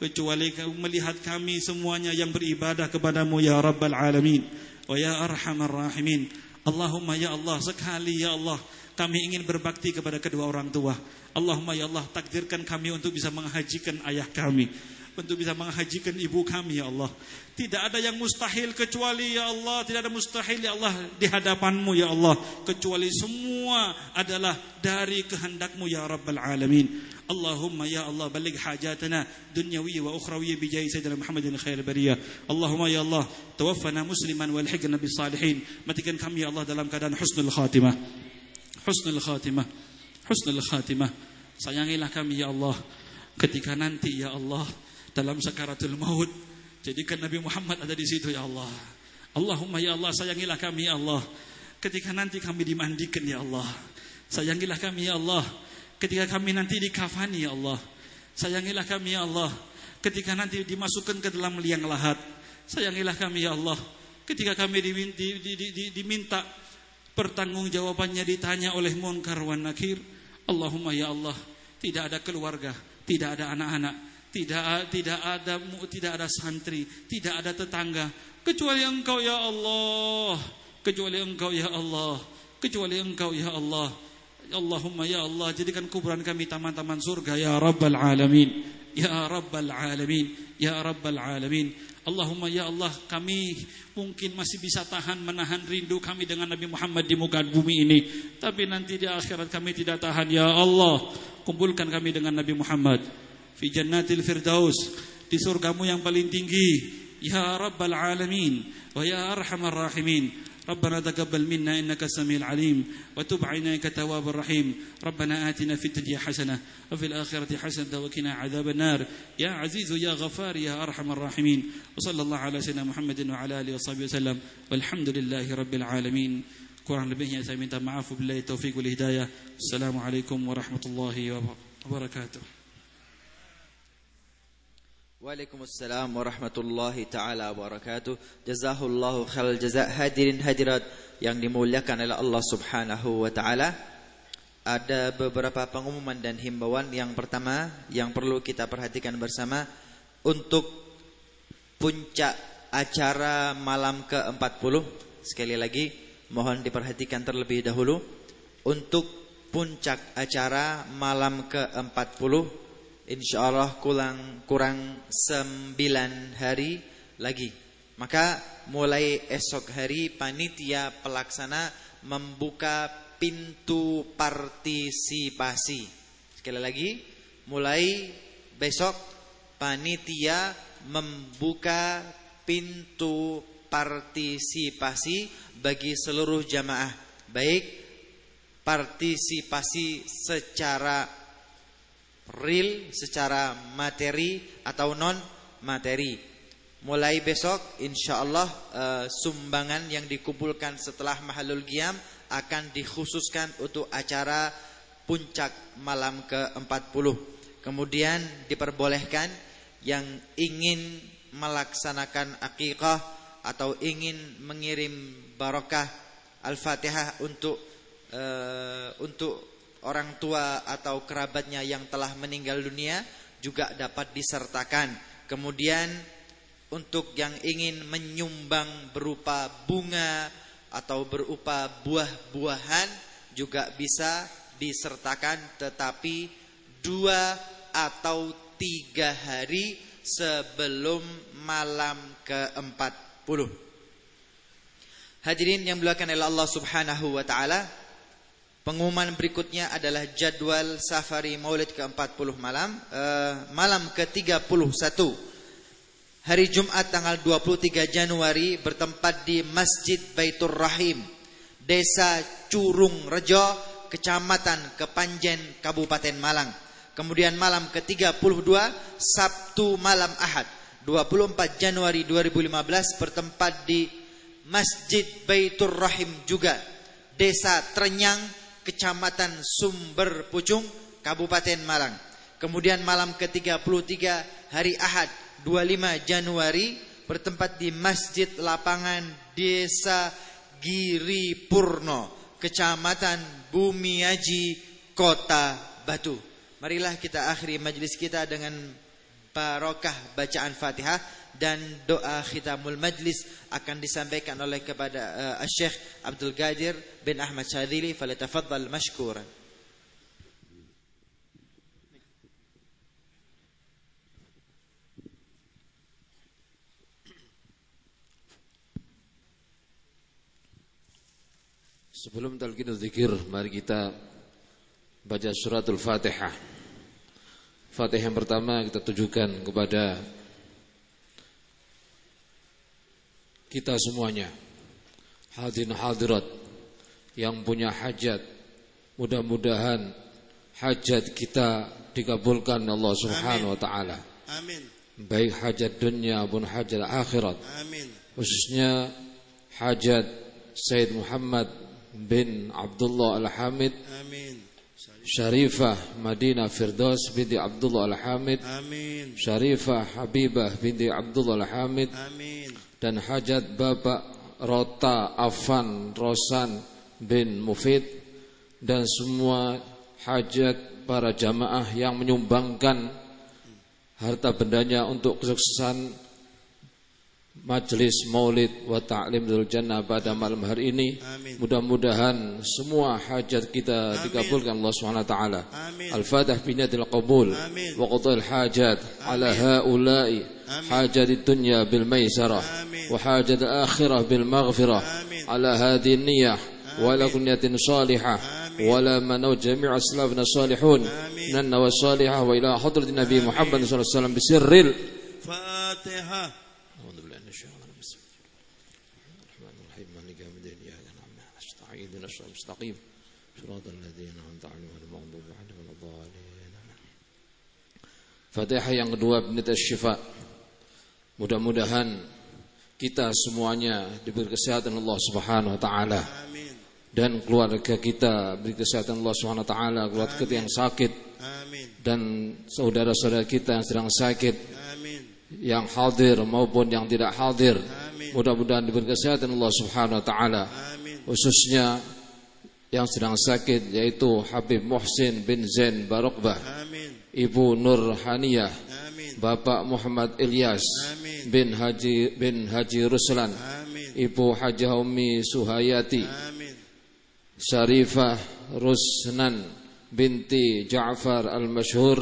Kecuali melihat kami semuanya yang beribadah kepadamu ya Rabbal Alamin wa ya Arhamar Rahimin. Allahumma ya Allah sekali ya Allah kami ingin berbakti kepada kedua orang tua. Allahumma ya Allah takdirkan kami untuk bisa menghajikan ayah kami untuk bisa menghajikan ibu kami ya Allah. Tidak ada yang mustahil kecuali ya Allah, tidak ada mustahil ya Allah di hadapanmu ya Allah kecuali semua adalah dari kehendakmu ya Rabbal alamin. Hajatana dunyawiyya wa ukhrawiyya bi jahi sayyidina Muhammadin khair bariyah. Allahumma ya Allah tawaffana musliman wal hiqna bis salihin. Matikan kami ya Allah dalam keadaan husnul khatimah. Husnul khatimah. Husnul khatimah. Sayangilah kami ya Allah ketika nanti ya Allah dalam sakaratul maut. Jadikan Nabi Muhammad ada di situ ya Allah. Allahumma ya Allah sayangilah kami ya Allah. Ketika nanti kami dimandikan ya Allah. Sayangilah kami ya Allah. Ketika kami nanti dikafani ya Allah. Sayangilah kami ya Allah. Ketika nanti dimasukkan ke dalam liang lahat. Sayangilah kami ya Allah. Ketika kami diminta, di, di, di, diminta pertanggungjawabannya ditanya oleh munkar nakir. Allahumma ya Allah, tidak ada keluarga, tidak ada anak-anak, tidak tidak ada tidak ada santri, tidak ada tetangga kecuali Engkau ya Allah, kecuali Engkau ya Allah, kecuali Engkau ya Allah. Allahumma ya Allah jadikan kuburan kami taman-taman surga ya Rabbal alamin. Ya Rabbal alamin, ya Rabbal alamin. Allahumma ya Allah kami mungkin masih bisa tahan menahan rindu kami dengan Nabi Muhammad di muka bumi ini. Tapi nanti di akhirat kami tidak tahan. Ya Allah kumpulkan kami dengan Nabi Muhammad. Fi jannatil firdaus. Di surgamu yang paling tinggi. Ya Rabbal Alamin. Wa ya Arhamar Rahimin. ربنا تقبل منا انك السميع العليم وتب علينا انك التواب الرحيم ربنا اتنا في الدنيا حسنه وفي الاخره حسنه وقنا عذاب النار يا عزيز يا غفار يا ارحم الراحمين وصلى الله على سيدنا محمد وعلى اله وصحبه وسلم والحمد لله رب العالمين kurang lebihnya saya minta maaf wabillahi taufik wal hidayah assalamualaikum warahmatullahi wabarakatuh Waalaikumsalam warahmatullahi taala wabarakatuh. Jazahullahu khairal jazak hadirin hadirat yang dimuliakan oleh Allah Subhanahu wa taala. Ada beberapa pengumuman dan himbauan. Yang pertama yang perlu kita perhatikan bersama untuk puncak acara malam ke-40 sekali lagi mohon diperhatikan terlebih dahulu untuk puncak acara malam ke-40 Insya Allah kurang kurang sembilan hari lagi. Maka mulai esok hari panitia pelaksana membuka pintu partisipasi. Sekali lagi, mulai besok panitia membuka pintu partisipasi bagi seluruh jamaah, baik partisipasi secara real secara materi atau non materi. Mulai besok insya Allah uh, sumbangan yang dikumpulkan setelah Mahalul Giam akan dikhususkan untuk acara puncak malam ke-40. Kemudian diperbolehkan yang ingin melaksanakan akikah atau ingin mengirim barokah Al-Fatihah untuk uh, untuk orang tua atau kerabatnya yang telah meninggal dunia juga dapat disertakan. Kemudian untuk yang ingin menyumbang berupa bunga atau berupa buah-buahan juga bisa disertakan tetapi dua atau tiga hari sebelum malam ke-40. Hadirin yang dimuliakan oleh Allah Subhanahu wa taala, Pengumuman berikutnya adalah jadwal safari maulid ke-40 malam uh, Malam ke-31. Hari Jumat tanggal 23 Januari Bertempat di Masjid Baitur Rahim Desa Curung Rejo Kecamatan Kepanjen Kabupaten Malang. Kemudian malam ke-32 Sabtu malam Ahad 24 Januari 2015 Bertempat di Masjid Baitur Rahim juga Desa Trenyang Kecamatan Sumber Pucung, Kabupaten Malang. Kemudian malam ke-33 hari Ahad 25 Januari bertempat di Masjid Lapangan Desa Giri Purno, Kecamatan Bumiaji, Kota Batu. Marilah kita akhiri majlis kita dengan barokah bacaan Fatihah dan doa khitamul majlis akan disampaikan oleh kepada uh, Syekh Abdul Qadir bin Ahmad Syadili falyatafaddal mashkuran Sebelum talqinul zikir, mari kita baca suratul Fatihah. Fatihah yang pertama kita tujukan kepada kita semuanya. Hadirin hadirat yang punya hajat mudah-mudahan hajat kita dikabulkan Allah Subhanahu wa taala. Amin. Baik hajat dunia maupun hajat akhirat. Amin. Khususnya hajat Sayyid Muhammad bin Abdullah Al-Hamid amin. Syarifah Madinah Firdaus binti Abdullah Al-Hamid Amin. Syarifah Habibah binti Abdullah Al-Hamid Amin dan hajat Bapak Rota Afan Rosan bin Mufid dan semua hajat para jamaah yang menyumbangkan harta bendanya untuk kesuksesan majelis maulid wa ta'lim dzul jannah pada malam hari ini. Mudah-mudahan semua hajat kita Amin. dikabulkan Allah Subhanahu wa taala. Al-fatih bi qabul wa hajat ala haula'i حاجة الدنيا بالميسرة وحاجة الآخرة بالمغفرة. على هذه النية ولا كنية صالحة ولا من جميع أسلافنا الصالحون من النوى الصالحة وإلى حضرة النبي محمد صلى الله عليه وسلم بسر ال- فاتحة. أعوذ بالله من الشيطان الرجيم. بسم الله الرحمن الرحيم. مالك يوم الدين؟ إياك نعبد وإياك نستعين اهدنا الصراط المستقيم. صراط الذين أنعمت عليهم غير المغضوب عليهم ولا الضالين. Fatihah yang kedua binit syifa Mudah-mudahan kita semuanya diberi kesehatan Allah Subhanahu wa taala. Dan keluarga kita diberi kesehatan Allah Subhanahu wa taala, keluarga kita yang sakit. Dan saudara-saudara kita yang sedang sakit yang hadir maupun yang tidak hadir mudah-mudahan diberi kesehatan Allah Subhanahu wa taala. Khususnya yang sedang sakit yaitu Habib Muhsin bin Zain Barokbah Ibu Nur Haniyah Bapak Muhammad Ilyas bin Haji bin Haji Ruslan Ibu Haji Umi Suhayati Syarifah Rusnan binti Ja'far Al-Masyhur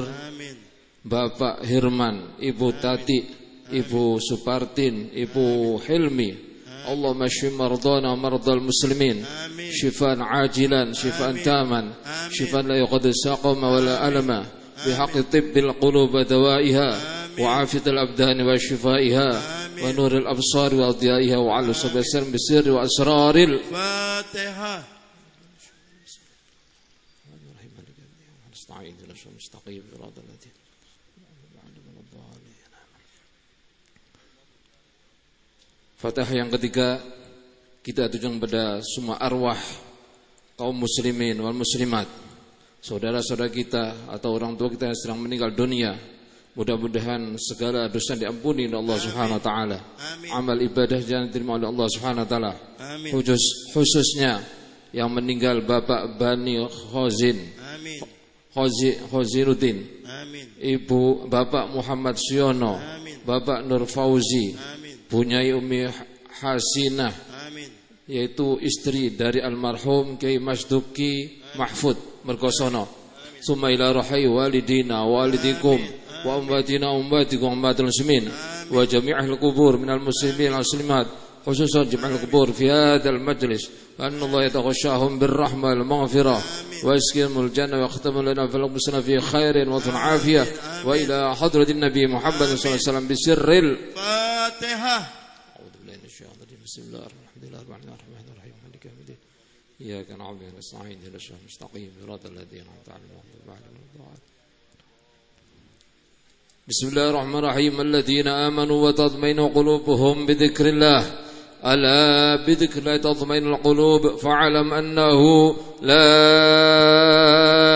Bapak Hirman, Ibu Tati, Ibu Supartin, Ibu Hilmi. اللهم اشف مرضانا ومرضى المسلمين شفاء عاجلا شفاء تاما شفاء لا يغادر سقما ولا ألما بحق طب القلوب دوائها وعافية الأبدان وشفائها ونور الأبصار وأضيائها وعلى صبر السلم بسر وأسرار ال- فاتحة نستعين اهدنا الصراط المستقيم صراط الذين Fatihah yang ketiga kita tujuan pada semua arwah kaum muslimin wal muslimat saudara-saudara kita atau orang tua kita yang sedang meninggal dunia mudah-mudahan segala dosa diampuni oleh Allah Subhanahu wa taala. Amal ibadah jangan diterima oleh Allah Subhanahu wa taala. Amin. khusus khususnya yang meninggal Bapak Bani Khozin. Amin. Khozi, Khoziruddin. Amin. Ibu Bapak Muhammad Siono. Bapak Nur Fauzi. Bunyai Umi Hasinah. Amin. yaitu istri dari almarhum Kiai Masduki Mahfud Mergosono summa ila rahai walidina walidikum wa ummatina ummatikum ummatul muslimin wa jami'il qubur minal muslimin wal muslimat خصوصا جمع القبور في هذا المجلس وأن الله يتغشاهم بالرحمة والمغفرة ويسكنهم الجنة ويختم لنا في الأنفسنا في خير وطن عافية وإلى حضرة النبي محمد صلى الله عليه وسلم بسر ال... فاتحة. أعوذ بالله من الشيطان الرجيم. بسم الله الرحمن الرحيم الرحمن الرحيم مالك يوم الدين إياك نعبد ونستعين اهدنا الصراط المستقيم صراط الذين أنعمت عليهم غير المغضوب بسم الله الرحمن الرحيم. الذين آمنوا وتطمئن قلوبهم بذكر الله. ألا بذكر الله تطمئن القلوب؟ فاعلم أنه لا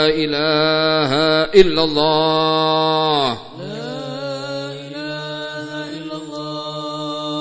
إله إلا الله.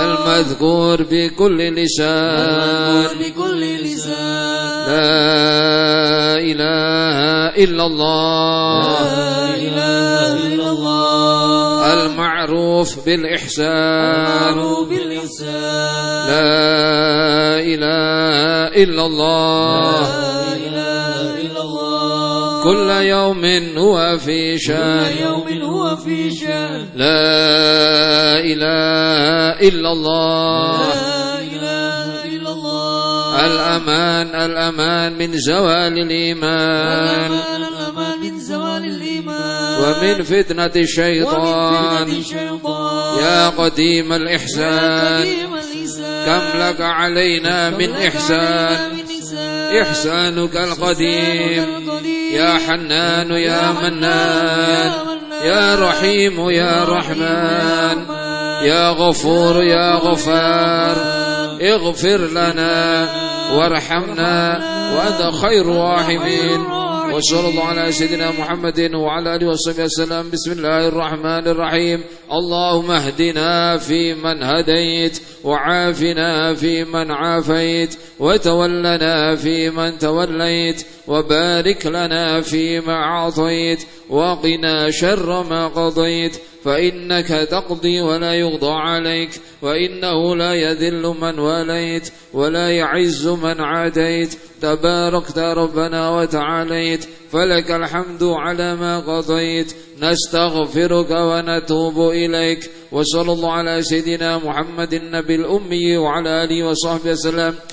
المذكور بكل لسان. بكل لسان. لا إله إلا الله. لا إله إلا الله. المعروف بالإحسان. معروف بالإحسان. لا إله إلا الله. لا إله إلا الله. كل يوم هو في شان. كل يوم هو في شان. لا إله إلا الله. لا إله إلا الله. الأمان الأمان من زوال الإيمان. الأمان الأمان من زوال الإيمان. ومن فتنة ومن الشيطان فتنة الشيطان. يا قديم الإحسان. قديم الإحسان. كم لك علينا من إحسان. إحسانك القديم. يا حنان يا منان يا رحيم يا رحمن يا غفور يا غفار اغفر لنا وارحمنا وأنت خير راحمين وصلى الله على سيدنا محمد وعلى آله وصحبه وسلم. بسم الله الرحمن الرحيم. اللهم اهدنا فيمن هديت وعافنا فيمن عافيت وتولنا فيمن توليت وبارك لنا فيما أعطيت وقنا شر ما قضيت فإنك تقضي ولا يقضى عليك وإنه لا يذل من واليت ولا يعز من عاديت. تباركت ربنا وتعاليت فلك الحمد على ما قضيت. نستغفرك ونتوب إليك. وصلى الله على سيدنا محمد النبي الأمي وعلى آله وصحبه وسلم.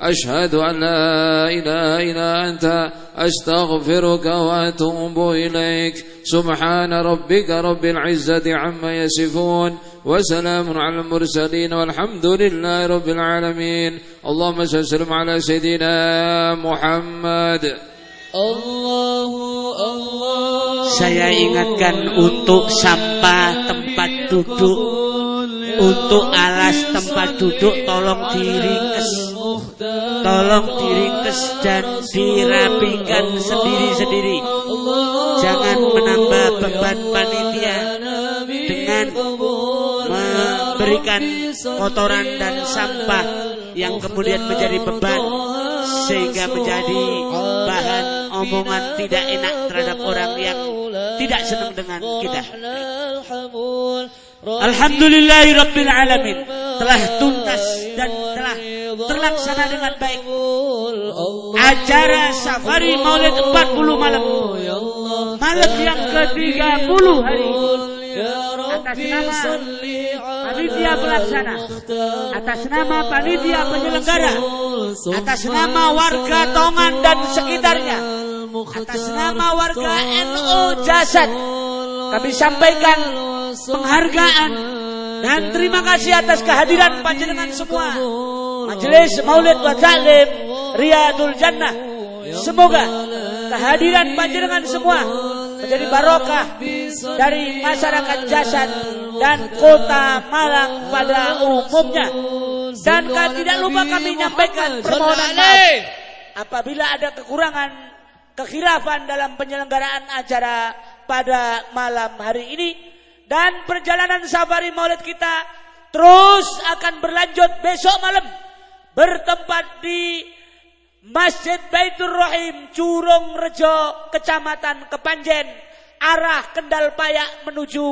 أشهد أن لا إله إلا أنت أستغفرك وأتوب إليك سبحان ربك رب العزة عما يصفون وسلام على المرسلين والحمد لله رب العالمين اللهم صل وسلم على سيدنا محمد الله الله Saya ingatkan untuk sampah tempat duduk Untuk alas tempat duduk tolong diringkes Tolong diringkes dan dirapikan sendiri-sendiri Jangan menambah beban panitia Dengan memberikan kotoran dan sampah Yang kemudian menjadi beban Sehingga menjadi bahan omongan tidak enak terhadap orang yang tidak senang dengan kita. Alhamdulillahi Rabbil Alamin. Telah tuntas dan telah terlaksana dengan baik. Acara Safari Maulid 40 malam. Malam yang ke-30 hari Atas nama Panitia Pelaksana. Atas nama Panitia Penyelenggara. Atas nama warga Tongan dan sekitarnya. Atas nama warga NU Jasad. Kami sampaikan penghargaan dan terima kasih atas kehadiran panjenengan semua. Majelis Maulid wa Ta'lim Riyadul Jannah. Semoga kehadiran panjenengan semua menjadi barokah dari masyarakat jasad dan kota Malang pada umumnya. Dan tidak lupa kami menyampaikan permohonan maaf apabila ada kekurangan kekhilafan dalam penyelenggaraan acara pada malam hari ini dan perjalanan safari maulid kita terus akan berlanjut besok malam. Bertempat di Masjid Baitur Rahim Curung Rejo Kecamatan Kepanjen arah Kendal Payak menuju